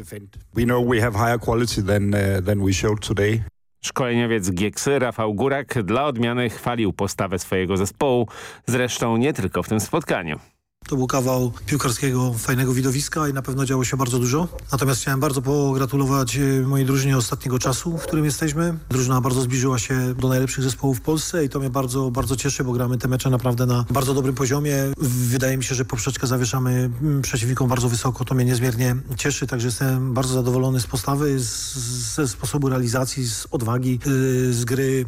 Szkoleniowiec Gieksy Rafał Górak dla odmiany chwalił postawę swojego zespołu, zresztą nie tylko w tym spotkaniu. To był kawał piłkarskiego, fajnego widowiska i na pewno działo się bardzo dużo. Natomiast chciałem bardzo pogratulować e, mojej drużynie ostatniego czasu, w którym jesteśmy. Drużyna bardzo zbliżyła się do najlepszych zespołów w Polsce i to mnie bardzo, bardzo cieszy, bo gramy te mecze naprawdę na bardzo dobrym poziomie. Wydaje mi się, że poprzeczkę zawieszamy mm, przeciwnikom bardzo wysoko. To mnie niezmiernie cieszy, także jestem bardzo zadowolony z postawy, z, ze sposobu realizacji, z odwagi, y, z gry.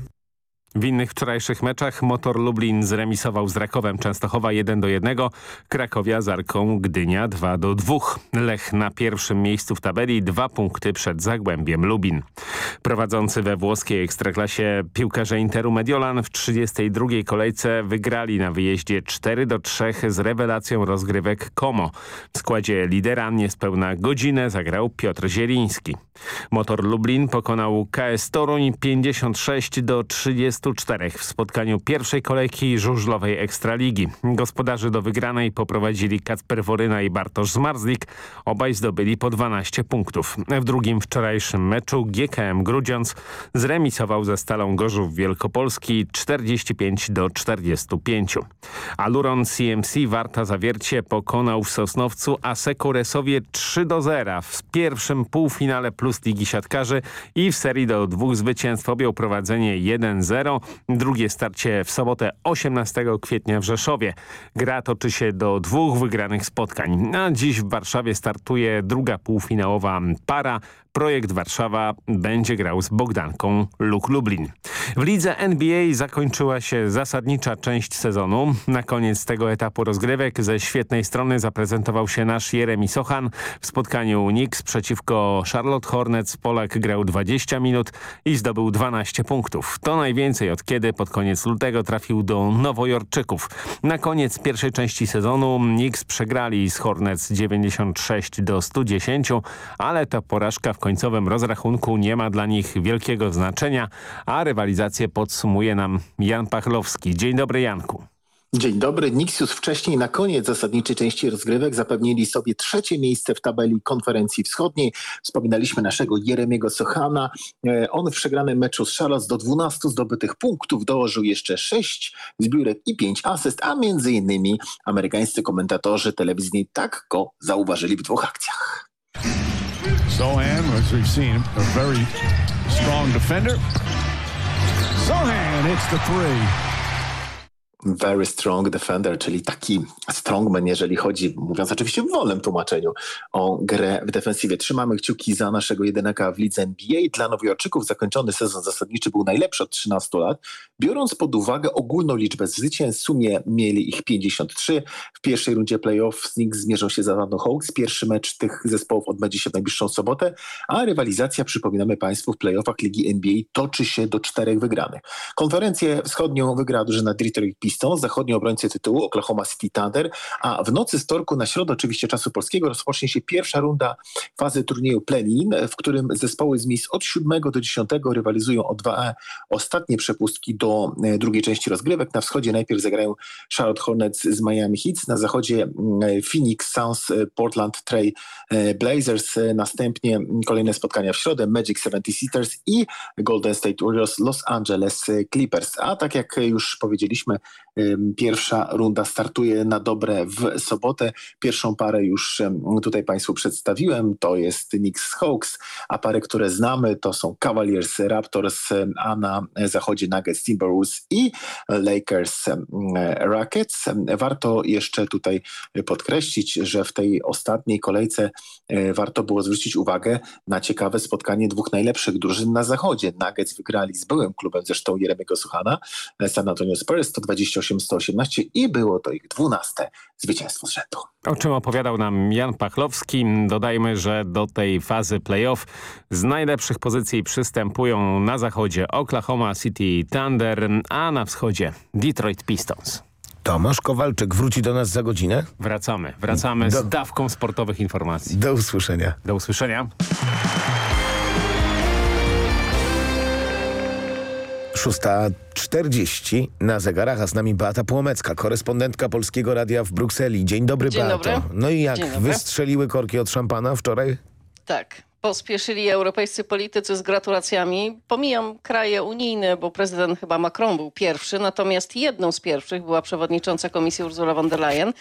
W innych wczorajszych meczach Motor Lublin zremisował z Rakowem Częstochowa 1 do 1, Krakowia z Arką Gdynia 2 do 2. Lech na pierwszym miejscu w tabeli, dwa punkty przed Zagłębiem Lubin. Prowadzący we włoskiej ekstraklasie piłkarze Interu Mediolan w 32 kolejce wygrali na wyjeździe 4 do 3 z rewelacją rozgrywek Como. W składzie lidera niespełna godzinę zagrał Piotr Zieliński. Motor Lublin pokonał KS Toruń 56 do 34 w spotkaniu pierwszej kolejki żużlowej Ekstraligi. Gospodarzy do wygranej poprowadzili Kacper Woryna i Bartosz Zmarzlik. Obaj zdobyli po 12 punktów. W drugim wczorajszym meczu GKM Grudziądz zremisował ze Stalą Gorzów Wielkopolski 45 do 45. Aluron CMC Warta Zawiercie pokonał w Sosnowcu Aseko Resowie 3 do 0 w pierwszym półfinale plus Ligi Siatkarzy i w serii do dwóch zwycięstw objął prowadzenie 1-0. Drugie starcie w sobotę 18 kwietnia w Rzeszowie. Gra toczy się do dwóch wygranych spotkań. A dziś w Warszawie startuje druga półfinałowa para Projekt Warszawa będzie grał z Bogdanką Luk Lublin. W lidze NBA zakończyła się zasadnicza część sezonu. Na koniec tego etapu rozgrywek ze świetnej strony zaprezentował się nasz Jeremi Sochan. W spotkaniu Knicks przeciwko Charlotte Hornets Polak grał 20 minut i zdobył 12 punktów. To najwięcej od kiedy pod koniec lutego trafił do Nowojorczyków. Na koniec pierwszej części sezonu Knicks przegrali z Hornets 96 do 110, ale ta porażka w końcowym rozrachunku nie ma dla nich wielkiego znaczenia, a rywalizację podsumuje nam Jan Pachlowski. Dzień dobry Janku. Dzień dobry. Nixius wcześniej na koniec zasadniczej części rozgrywek zapewnili sobie trzecie miejsce w tabeli konferencji wschodniej. Wspominaliśmy naszego Jeremiego Sochana. E, on w przegranym meczu z Charlotte do 12 zdobytych punktów dołożył jeszcze 6 zbiórek i 5 asyst, a między innymi amerykańscy komentatorzy telewizyjni tak go zauważyli w dwóch akcjach. Sohan, as we've seen, a very strong defender. Sohan hits the three. Very strong defender, czyli taki strongman, jeżeli chodzi, mówiąc oczywiście w wolnym tłumaczeniu, o grę w defensywie. Trzymamy kciuki za naszego jedynaka w lidze NBA. Dla Nowojorczyków zakończony sezon zasadniczy był najlepszy od 13 lat, biorąc pod uwagę ogólną liczbę zwycięstw. W sumie mieli ich 53. W pierwszej rundzie playoff Knicks zmierzą się z Atlanta Hawks. Pierwszy mecz tych zespołów odbędzie się w najbliższą sobotę, a rywalizacja, przypominamy Państwu, w playoffach Ligi NBA toczy się do czterech wygranych. Konferencję wschodnią wygrała drużyna Detroit Pistons, zachodni obrońcy tytułu Oklahoma City Thunder, a w nocy z torku na środę, oczywiście czasu polskiego, rozpocznie się pierwsza runda fazy turnieju play-in, w którym zespoły z miejsc od 7 do 10 rywalizują o dwa ostatnie przepustki do e, drugiej części rozgrywek. Na wschodzie najpierw zagrają Charlotte Hornets z Miami Heat, na zachodzie Phoenix Suns, e, Portland Trail Blazers, następnie kolejne spotkania w środę Magic 76ers i Golden State Warriors Los Angeles Clippers. A tak jak już powiedzieliśmy, Pierwsza runda startuje na dobre w sobotę. Pierwszą parę już tutaj Państwu przedstawiłem. To jest Knicks Hawks, a pary, które znamy to są Cavaliers Raptors, a na zachodzie Nuggets Timberwolves i Lakers Rockets. Warto jeszcze tutaj podkreślić, że w tej ostatniej kolejce e, warto było zwrócić uwagę na ciekawe spotkanie dwóch najlepszych drużyn na zachodzie. Nuggets wygrali z byłym klubem zresztą Jeremiego Suchana, San Antonio Spurs 128 118 i było to ich dwunaste zwycięstwo z rzędu. O czym opowiadał nam Jan Pachlowski. Dodajmy, że do tej fazy playoff z najlepszych pozycji przystępują na zachodzie Oklahoma City Thunder, a na wschodzie Detroit Pistons. Tomasz Kowalczyk wróci do nas za godzinę. Wracamy. Wracamy do... z dawką sportowych informacji. Do usłyszenia. Do usłyszenia. 6.40 na zegarach, a z nami Beata Płomecka, korespondentka Polskiego Radia w Brukseli. Dzień dobry, Dzień Beato. Dobry. No i jak, wystrzeliły korki od szampana wczoraj? Tak. Pospieszyli europejscy politycy z gratulacjami. Pomijam kraje unijne, bo prezydent chyba Macron był pierwszy, natomiast jedną z pierwszych była przewodnicząca komisji Ursula von der Leyen.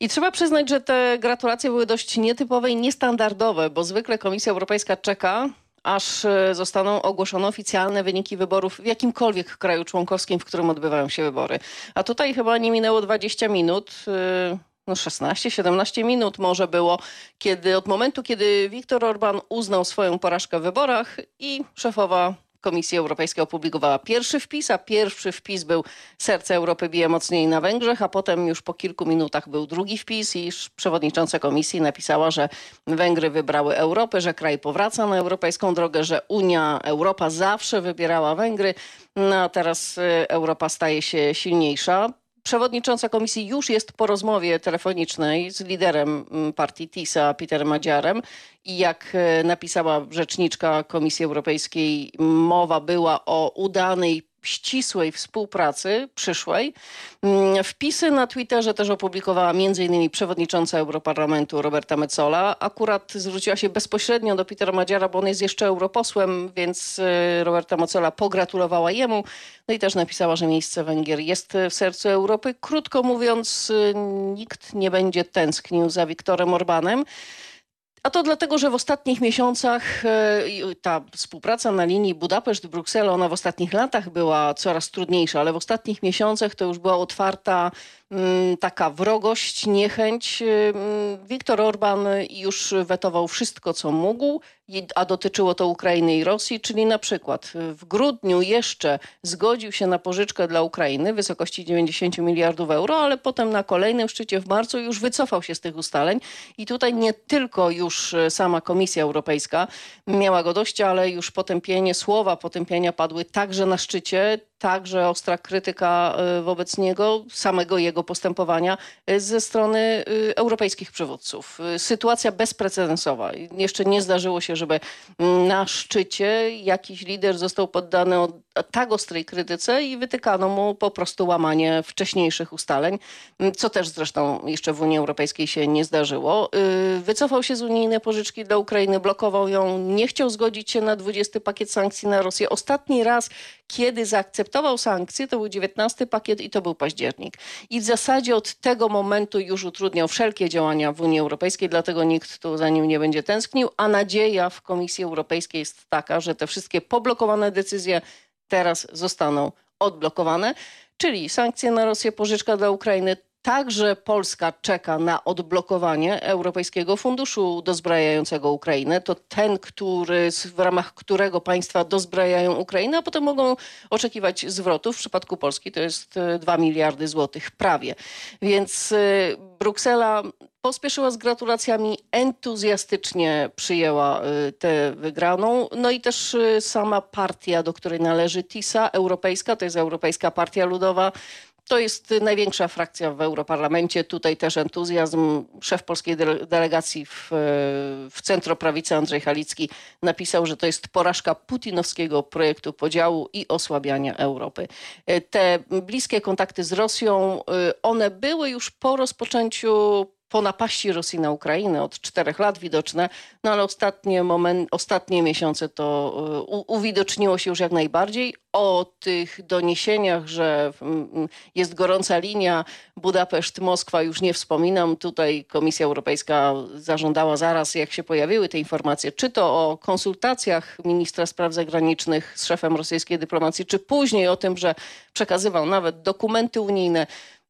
I trzeba przyznać, że te gratulacje były dość nietypowe i niestandardowe, bo zwykle Komisja Europejska czeka, aż e, zostaną ogłoszone oficjalne wyniki wyborów w jakimkolwiek kraju członkowskim, w którym odbywają się wybory. A tutaj chyba nie minęło 20 minut e, no 16-17 minut może było, kiedy od momentu, kiedy Viktor Orban uznał swoją porażkę w wyborach i szefowa Komisja Europejska opublikowała pierwszy wpis, a pierwszy wpis był Serce Europy bije mocniej na Węgrzech, a potem już po kilku minutach był drugi wpis i przewodnicząca komisji napisała, że Węgry wybrały Europę, że kraj powraca na europejską drogę, że Unia, Europa zawsze wybierała Węgry, no a teraz y, Europa staje się silniejsza. Przewodnicząca komisji już jest po rozmowie telefonicznej z liderem mm, partii TISA, Peterem Madziarem. I jak e, napisała rzeczniczka Komisji Europejskiej, mowa była o udanej ścisłej współpracy przyszłej. Mm, wpisy na Twitterze też opublikowała m.in. przewodnicząca Europarlamentu Roberta Metzola. Akurat zwróciła się bezpośrednio do Petera Madziara, bo on jest jeszcze europosłem, więc y, Roberta Metzola pogratulowała jemu. No i też napisała, że miejsce Węgier jest w sercu Europy. Krótko mówiąc, y, nikt nie będzie tęsknił za Viktorem Orbanem. A to dlatego, że w ostatnich miesiącach e, ta współpraca na linii Budapeszt-Bruksela, ona w ostatnich latach była coraz trudniejsza, ale w ostatnich miesiącach to już była otwarta taka wrogość, niechęć. Viktor Orban już wetował wszystko, co mógł, a dotyczyło to Ukrainy i Rosji, czyli na przykład w grudniu jeszcze zgodził się na pożyczkę dla Ukrainy w wysokości 90 miliardów euro, ale potem na kolejnym szczycie w marcu już wycofał się z tych ustaleń i tutaj nie tylko już sama Komisja Europejska miała go dość, ale już potępienie, słowa potępienia padły także na szczycie także ostra krytyka y, wobec niego, samego jego postępowania y, ze strony y, europejskich przywódców. Sytuacja bezprecedensowa. Jeszcze nie zdarzyło się, żeby mm, na szczycie jakiś lider został poddany tak ostrej krytyce i wytykano mu po prostu łamanie wcześniejszych ustaleń, mm, co też zresztą jeszcze w Unii Europejskiej się nie zdarzyło. Wycofał się z unijnej pożyczki dla Ukrainy, blokował ją, nie chciał zgodzić się na 20 pakiet sankcji na Rosję. Ostatni raz, kiedy zaakceptował sankcje, to był 19 pakiet i to był październik. I w zasadzie od tego momentu już utrudniał wszelkie działania w Unii Europejskiej, dlatego nikt tu za nim nie będzie tęsknił, a nadzieja w Komisji Europejskiej jest taka, że te wszystkie poblokowane decyzje teraz zostaną odblokowane. Czyli sankcje na Rosję, pożyczka dla Ukrainy, Także Polska czeka na odblokowanie Europejskiego Funduszu Dozbrajającego Ukrainę. To ten, który, w ramach którego państwa dozbrajają Ukrainę, a potem mogą oczekiwać zwrotów. W przypadku Polski to jest 2 e, miliardy złotych prawie. Więc e, Bruksela pospieszyła z gratulacjami, entuzjastycznie przyjęła e, tę wygraną. No i też sama partia, do której należy TISA, europejska, to jest Europejska Partia Ludowa, to jest największa frakcja w Europarlamencie. Tutaj też entuzjazm. Szef polskiej delegacji w, w centroprawicy Andrzej Halicki napisał, że to jest porażka putinowskiego projektu podziału i osłabiania Europy. Te bliskie kontakty z Rosją, y, one były już po rozpoczęciu po napaści Rosji na Ukrainę od czterech lat widoczne, no ale ostatnie, moment, ostatnie miesiące to u, uwidoczniło się już jak najbardziej. O tych doniesieniach, że jest gorąca linia Budapeszt-Moskwa już nie wspominam. Tutaj Komisja Europejska zażądała zaraz, jak się pojawiły te informacje, czy to o konsultacjach ministra spraw zagranicznych z szefem rosyjskiej dyplomacji, czy później o tym, że przekazywał nawet dokumenty unijne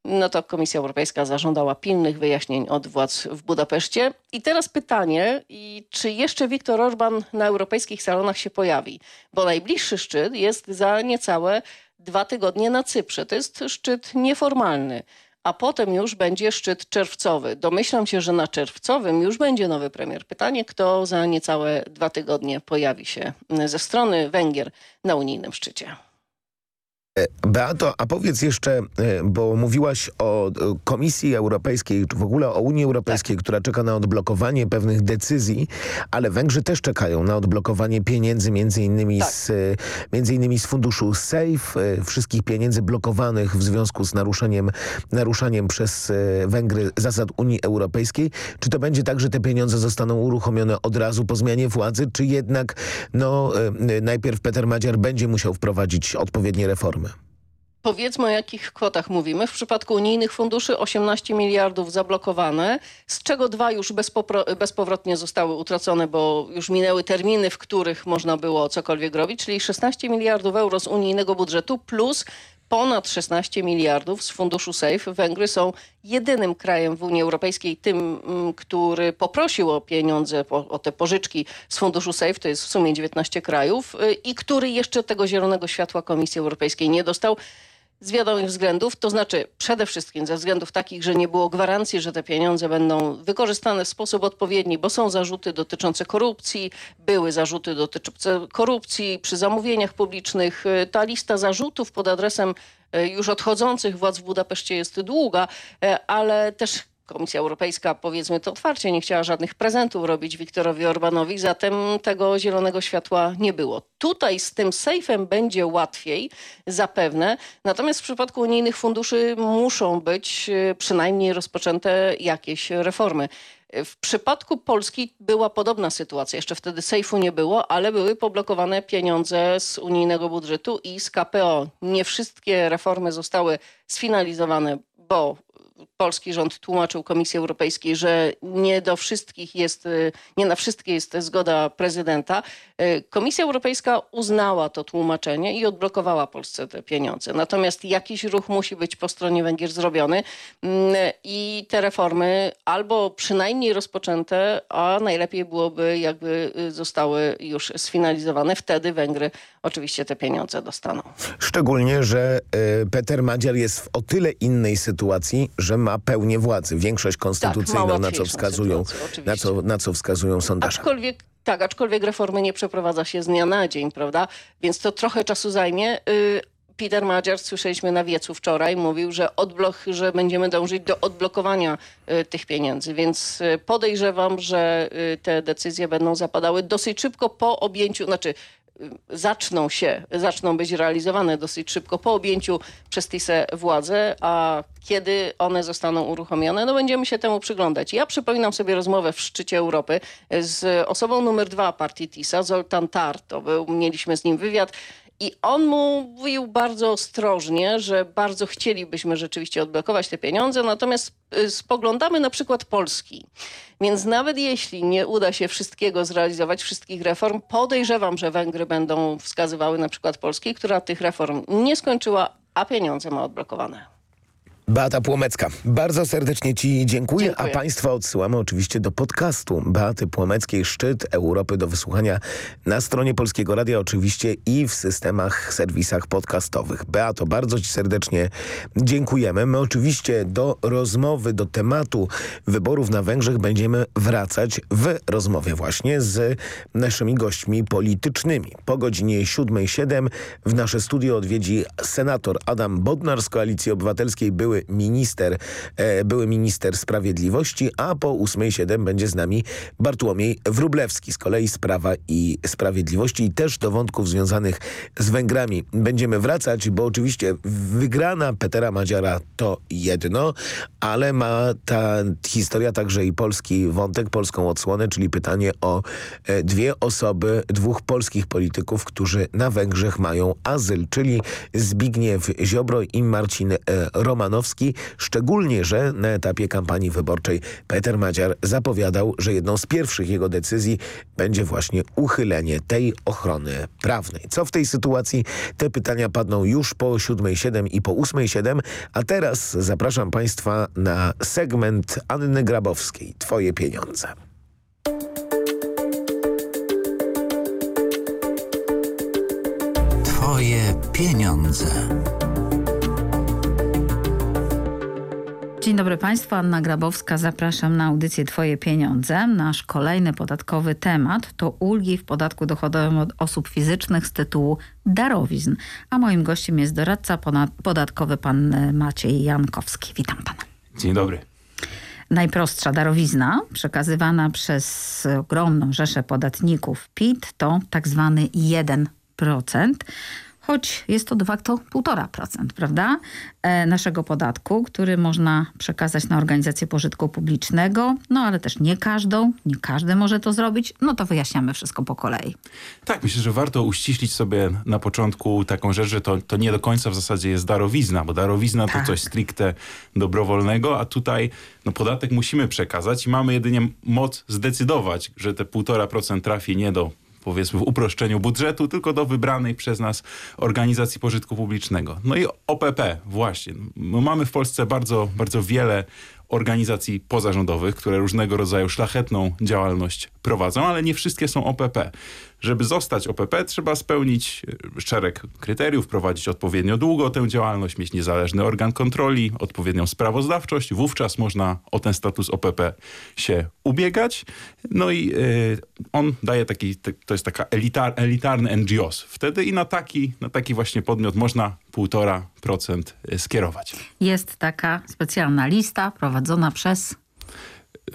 no to Komisja Europejska zażądała pilnych wyjaśnień od władz w Budapeszcie. I teraz pytanie, czy jeszcze Viktor Orban na europejskich salonach się pojawi? Bo najbliższy szczyt jest za niecałe dwa tygodnie na Cyprze. To jest szczyt nieformalny. A potem już będzie szczyt czerwcowy. Domyślam się, że na czerwcowym już będzie nowy premier. Pytanie, kto za niecałe dwa tygodnie pojawi się ze strony Węgier na unijnym szczycie. E, Beato, a powiedz jeszcze, e, bo mówiłaś o Komisji Europejskiej, czy w ogóle o Unii Europejskiej, tak. która czeka na odblokowanie pewnych decyzji, ale Węgrzy też czekają na odblokowanie pieniędzy między innymi, tak. z, między innymi z funduszu SAFE, e, wszystkich pieniędzy blokowanych w związku z naruszeniem, naruszaniem przez Węgry zasad Unii Europejskiej. Czy to będzie tak, że te pieniądze zostaną uruchomione od razu po zmianie władzy, czy jednak no, najpierw Peter Madziar będzie musiał wprowadzić odpowiednie reformy? Powiedzmy o jakich kwotach mówimy. W przypadku unijnych funduszy 18 miliardów zablokowane, z czego dwa już bezpowrotnie zostały utracone, bo już minęły terminy, w których można było cokolwiek robić, czyli 16 miliardów euro z unijnego budżetu plus ponad 16 miliardów z funduszu SAFE. Węgry są jedynym krajem w Unii Europejskiej, tym, mm, który poprosił o pieniądze, o te pożyczki z funduszu SAFE, to jest w sumie 19 krajów, y, i który jeszcze tego zielonego światła Komisji Europejskiej nie dostał z wiadomych względów, to znaczy przede wszystkim ze względów takich, że nie było gwarancji, że te pieniądze będą wykorzystane w sposób odpowiedni, bo są zarzuty dotyczące korupcji, były zarzuty dotyczące korupcji przy zamówieniach publicznych. Ta lista zarzutów pod adresem e, już odchodzących władz w Budapeszcie jest długa, e, ale też Komisja Europejska, powiedzmy to otwarcie, nie chciała żadnych prezentów robić Wiktorowi Orbanowi, zatem tego zielonego światła nie było. Tutaj z tym sejfem będzie łatwiej, zapewne, natomiast w przypadku unijnych funduszy muszą być e, przynajmniej rozpoczęte jakieś reformy. W przypadku Polski była podobna sytuacja. Jeszcze wtedy sejfu nie było, ale były poblokowane pieniądze z unijnego budżetu i z KPO. Nie wszystkie reformy zostały sfinalizowane, bo polski rząd tłumaczył Komisji Europejskiej, że nie do wszystkich jest, y, nie na wszystkie jest zgoda prezydenta. Y, Komisja Europejska uznała to tłumaczenie i odblokowała Polsce te pieniądze. Natomiast jakiś ruch musi być po stronie Węgier zrobiony mm, i te reformy albo przynajmniej rozpoczęte, a najlepiej byłoby jakby y, zostały już sfinalizowane. Wtedy Węgry oczywiście te pieniądze dostaną. Szczególnie, że Peter Madziar jest w o tyle innej sytuacji, że ma pełnię władzy, większość konstytucyjną, tak, na, co wskazują, na, co, na co wskazują sondaże. Aczkolwiek tak, aczkolwiek reformy nie przeprowadza się z dnia na dzień, prawda? Więc to trochę czasu zajmie. Y, Peter Madziar, słyszeliśmy na wiecu wczoraj, mówił, że, odblok, że będziemy dążyć do odblokowania y, tych pieniędzy, więc y, podejrzewam, że te decyzje będą zapadały dosyć szybko po objęciu, znaczy zaczną się, zaczną być realizowane dosyć szybko po objęciu przez TISę władzy, a kiedy one zostaną uruchomione, no będziemy się temu przyglądać. Ja przypominam sobie rozmowę w szczycie Europy z osobą numer dwa partii TISA, Zoltan Tar, to był, mieliśmy z nim wywiad, i on mówił bardzo ostrożnie, że bardzo chcielibyśmy rzeczywiście odblokować te pieniądze, natomiast y, spoglądamy na przykład Polski. Więc nawet jeśli nie uda się wszystkiego zrealizować, wszystkich reform, podejrzewam, że Węgry będą wskazywały na przykład Polski, która tych reform nie skończyła, a pieniądze ma odblokowane. Beata Płomecka, bardzo serdecznie Ci dziękuję, Dziękuję. a Państwa odsyłamy oczywiście do podcastu Beaty Płomeckiej Szczyt Europy do wysłuchania na stronie Polskiego Radia oczywiście i w systemach, serwisach podcastowych. Beato, bardzo Ci serdecznie dziękujemy. My oczywiście do rozmowy, do tematu wyborów na Węgrzech będziemy wracać w rozmowie właśnie z naszymi gośćmi politycznymi. Po godzinie 7.07 w nasze studio odwiedzi senator Adam Bodnar z Koalicji Obywatelskiej, były minister, e, były minister sprawiedliwości, a po 8.07 będzie z nami Bartłomiej Wrublewski. Z kolei z Prawa i Sprawiedliwości i też do wątków związanych z Węgrami. Będziemy wracać, bo oczywiście wygrana Petera Madziara to jedno, ale ma ta historia także i polski wątek, polską odsłonę, czyli pytanie o e, dwie osoby, dwóch polskich polityków, którzy na Węgrzech mają azyl, czyli Zbigniew Ziobro i Marcin e, Szczególnie, że na etapie kampanii wyborczej Peter Madziar zapowiadał, że jedną z pierwszych jego decyzji będzie właśnie uchylenie tej ochrony prawnej. Co w tej sytuacji? Te pytania padną już po 7.07 i po 8.07, a teraz zapraszam Państwa na segment Anny Grabowskiej. Twoje pieniądze. Twoje pieniądze. Dzień dobry Państwu, Anna Grabowska. Zapraszam na audycję Twoje pieniądze. Nasz kolejny podatkowy temat to ulgi w podatku dochodowym od osób fizycznych z tytułu darowizn. A moim gościem jest doradca podatkowy pan e, Maciej Jankowski. Witam pana. Dzień dobry. Najprostsza darowizna przekazywana przez ogromną rzeszę podatników PIT to tak zwany 1%. Choć jest to de facto 1,5%, prawda? E, naszego podatku, który można przekazać na organizację pożytku publicznego, no ale też nie każdą, nie każdy może to zrobić. No to wyjaśniamy wszystko po kolei. Tak, myślę, że warto uściślić sobie na początku taką rzecz, że to, to nie do końca w zasadzie jest darowizna, bo darowizna Tak. to coś stricte dobrowolnego, a tutaj no, podatek musimy przekazać i mamy jedynie moc zdecydować, że te 1,5% trafi nie do powiedzmy w uproszczeniu budżetu, tylko do wybranej przez nas organizacji pożytku publicznego. No i OPP właśnie. No, mamy w Polsce bardzo, bardzo wiele organizacji pozarządowych, które różnego rodzaju szlachetną działalność prowadzą, ale nie wszystkie są OPP. Żeby zostać OPP trzeba spełnić e, szereg kryteriów, prowadzić odpowiednio długo tę działalność, mieć niezależny organ kontroli, odpowiednią sprawozdawczość. Wówczas można o ten status OPP się ubiegać. No i e, on daje taki, to jest taka elitar, elitarny NGOs. Wtedy i na taki, na taki właśnie podmiot można 1,5% skierować. Jest taka specjalna lista prowadzona przez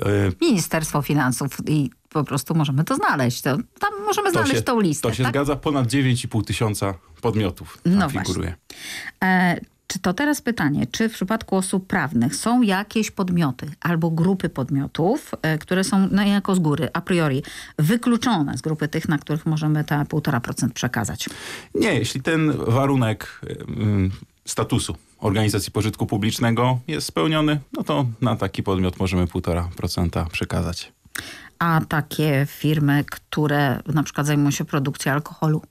E, Ministerstwo Finansów i po prostu możemy to znaleźć. To, tam możemy znaleźć się, tą listę. To się tak? zgadza, ponad 9,5 tysiąca podmiotów No figuruje. E, czy to teraz pytanie, czy w przypadku osób prawnych są jakieś podmioty albo grupy podmiotów, e, które są no, jako z góry, a priori wykluczone z grupy tych, na których możemy te 1,5% przekazać? Nie, jeśli ten warunek ym, statusu organizacji pożytku publicznego jest spełniony, no to na taki podmiot możemy 1,5% przekazać. A takie firmy, które na przykład zajmują się produkcją alkoholu,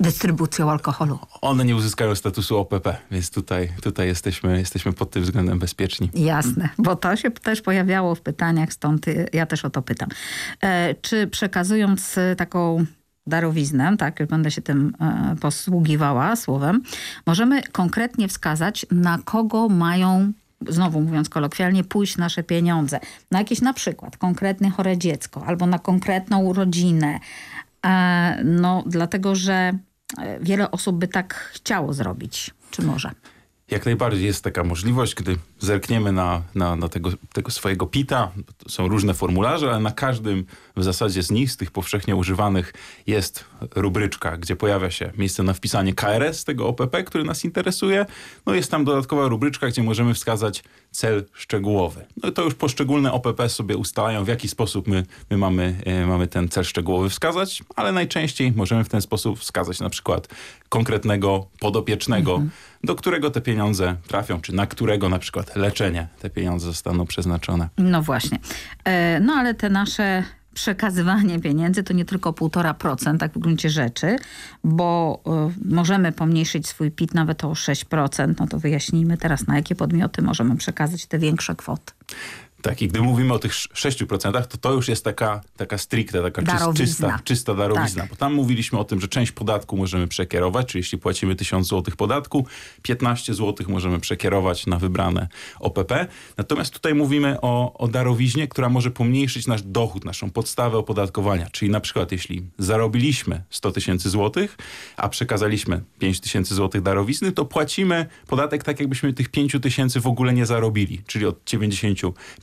dystrybucją alkoholu. One nie uzyskają statusu OPP, więc tutaj, tutaj jesteśmy, jesteśmy pod tym względem bezpieczni. Jasne, bo to się też pojawiało w pytaniach, stąd y, ja też o to pytam. E, czy przekazując y, taką darowiznę, tak, będę się tym e, posługiwała słowem, możemy konkretnie wskazać, na kogo mają, znowu mówiąc kolokwialnie, pójść nasze pieniądze. Na jakieś na przykład konkretne chore dziecko albo na konkretną urodzinę. E, no, dlatego, że e, wiele osób by tak chciało zrobić. Czy może? Jak najbardziej jest taka możliwość, gdy zerkniemy na, na, na tego, tego swojego PITA. Są różne formularze, ale na każdym w zasadzie z nich, z tych powszechnie używanych, jest rubryczka, gdzie pojawia się miejsce na wpisanie KRS tego OPP, który nas interesuje. No jest tam dodatkowa rubryczka, gdzie możemy wskazać cel szczegółowy. No to już poszczególne OPP sobie ustalają, w jaki sposób my, my mamy, e, mamy ten cel szczegółowy wskazać, ale najczęściej możemy w ten sposób wskazać na przykład konkretnego podopiecznego, do którego te pieniądze trafią, czy na którego na przykład leczenie te pieniądze zostaną przeznaczone. No właśnie. E, No ale te nasze przekazywanie pieniędzy to nie tylko 1,5% tak w gruncie rzeczy, bo y, możemy pomniejszyć swój PIT nawet o 6%. No to wyjaśnijmy teraz, na jakie podmioty możemy przekazać te większe kwoty. Tak, i gdy mówimy o tych 6%, to to już jest taka, taka stricte, taka darowizna. czysta, czysta darowizna. Tak. Bo tam mówiliśmy o tym, że część podatku możemy przekierować, czyli jeśli płacimy 1000 zł podatku, 15 zł możemy przekierować na wybrane OPP. Natomiast tutaj mówimy o, o darowiźnie, która może pomniejszyć nasz dochód, naszą podstawę opodatkowania. Czyli na przykład jeśli zarobiliśmy 100 tysięcy złotych, a przekazaliśmy 5 tysięcy złotych darowizny, to płacimy podatek tak, jakbyśmy tych 5 tysięcy w ogóle nie zarobili, czyli od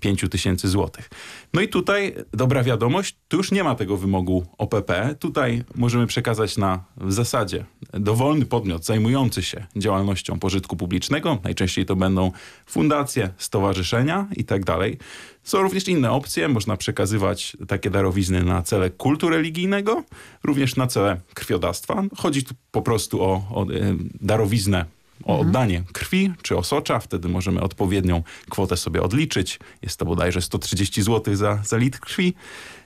95 tysięcy złotych. No i tutaj dobra wiadomość, tu już nie ma tego wymogu OPP. Tutaj możemy przekazać na w zasadzie dowolny podmiot zajmujący się działalnością pożytku publicznego. Najczęściej to będą fundacje, stowarzyszenia i tak. Są również inne opcje. Można przekazywać takie darowizny na cele kultu religijnego, również na cele krwiodawstwa. Chodzi tu po prostu o, o e, darowiznę o oddanie krwi czy osocza. Wtedy możemy odpowiednią kwotę sobie odliczyć. Jest to bodajże 130 zł za, za litr krwi.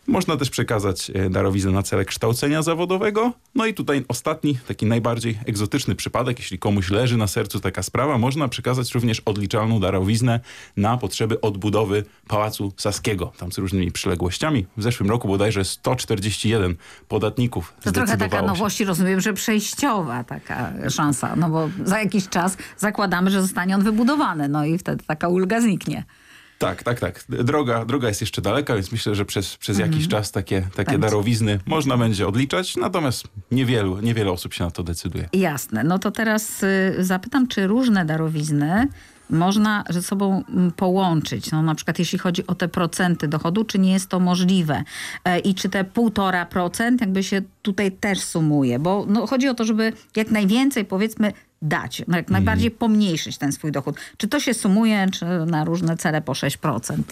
Można też przekazać e, darowiznę na cele kształcenia zawodowego. No i tutaj ostatni, taki najbardziej egzotyczny przypadek, jeśli komuś leży na sercu taka sprawa, można przekazać również odliczalną darowiznę na potrzeby odbudowy Pałacu Saskiego. Tam z różnymi przyległościami. W zeszłym roku bodajże 141 podatników To trochę taka nowość, rozumiem, że przejściowa taka szansa, no bo za jakiś czas zakładamy, że zostanie on wybudowany, no i wtedy taka ulga zniknie. Tak, tak, tak. Droga, droga jest jeszcze daleka, więc myślę, że przez, przez Mhm. jakiś czas takie, takie Będzie. darowizny można będzie odliczać, natomiast niewielu, niewiele osób się na to decyduje. Jasne. No to teraz y, zapytam, czy różne darowizny można ze sobą mm, połączyć? No na przykład jeśli chodzi o te procenty dochodu, czy nie jest to możliwe? E, I czy te 1,5% jakby się tutaj też sumuje? Bo no, chodzi o to, żeby jak najwięcej powiedzmy dać, no jak najbardziej pomniejszyć ten swój dochód. Czy to się sumuje, czy na różne cele po 6%?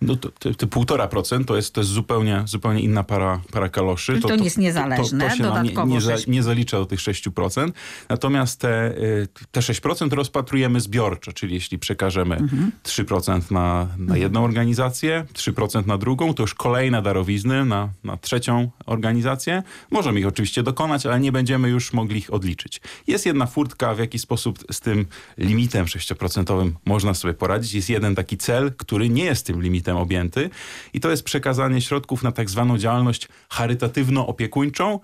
No to, te, te 1,5% to jest, to jest zupełnie, zupełnie inna para, para kaloszy. Czyli to nie jest niezależne, to, to się nam nie, dodatkowo nie, za, 6%. nie zalicza do tych 6%. Natomiast te, y, te 6% rozpatrujemy zbiorczo, czyli jeśli przekażemy Mhm. 3% na, na jedną organizację, 3% na drugą, to już kolejne darowizny na, na trzecią organizację. Możemy ich oczywiście dokonać, ale nie będziemy już mogli ich odliczyć. Jest jedna furtka, w jaki sposób z tym limitem 6% można sobie poradzić. Jest jeden taki cel, który nie jest tym limitem objęty i to jest przekazanie środków na tak zwaną działalność charytatywno-opiekuńczą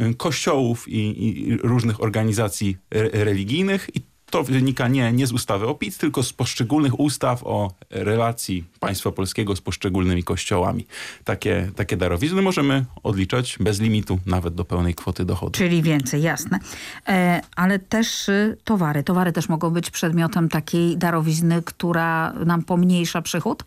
y, kościołów i, i różnych organizacji re- religijnych i to wynika nie, nie z ustawy o PIT, tylko z poszczególnych ustaw o relacji państwa polskiego z poszczególnymi kościołami. Takie, takie darowizny możemy odliczać bez limitu, nawet do pełnej kwoty dochodu. Czyli więcej, jasne. E, ale też y, towary. Towary też mogą być przedmiotem takiej darowizny, która nam pomniejsza przychód?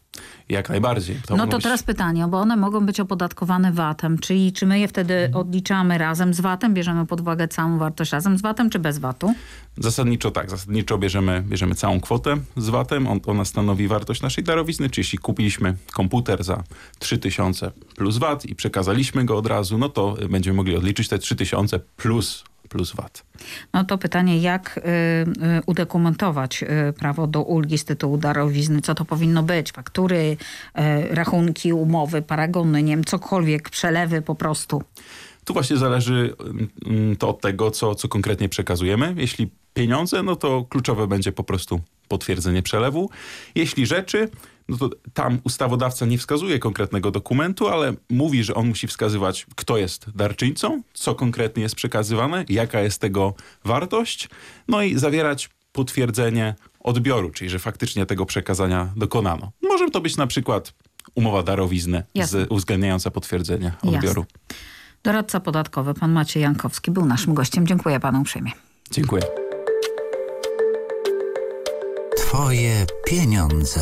Jak najbardziej. no mogą to być- teraz pytanie, bo one mogą być opodatkowane VAT-em. Czyli czy my je wtedy odliczamy razem z VAT-em, bierzemy pod uwagę całą wartość razem z VAT-em, czy bez VAT-u? Zasadniczo tak, zasadniczo bierzemy, bierzemy całą kwotę z VAT-em, On, ona stanowi wartość naszej darowizny, czy jeśli kupiliśmy komputer za 3000 plus VAT i przekazaliśmy go od razu, no to będziemy mogli odliczyć te 3000 plus, plus VAT. No to pytanie, jak y, y, udokumentować y, prawo do ulgi z tytułu darowizny? Co to powinno być? Faktury, rachunki, umowy, paragony, nie wiem, cokolwiek, przelewy po prostu. Tu właśnie zależy to od tego, co, co konkretnie przekazujemy. Jeśli pieniądze, no to kluczowe będzie po prostu potwierdzenie przelewu. Jeśli rzeczy, no to tam ustawodawca nie wskazuje konkretnego dokumentu, ale mówi, że on musi wskazywać, kto jest darczyńcą, co konkretnie jest przekazywane, jaka jest tego wartość, no i zawierać potwierdzenie odbioru, czyli że faktycznie tego przekazania dokonano. Może to być na przykład umowa darowizny Jasne. z, uwzględniająca potwierdzenie odbioru. Doradca podatkowy, pan Maciej Jankowski, był naszym gościem. Dziękuję panu uprzejmie. Dziękuję. Twoje pieniądze.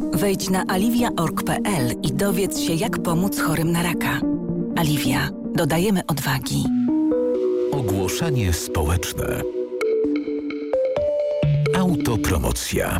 Wejdź na aliwia.org.pl i dowiedz się, jak pomóc chorym na raka. Aliwia. Dodajemy odwagi. Ogłoszenie społeczne. Autopromocja.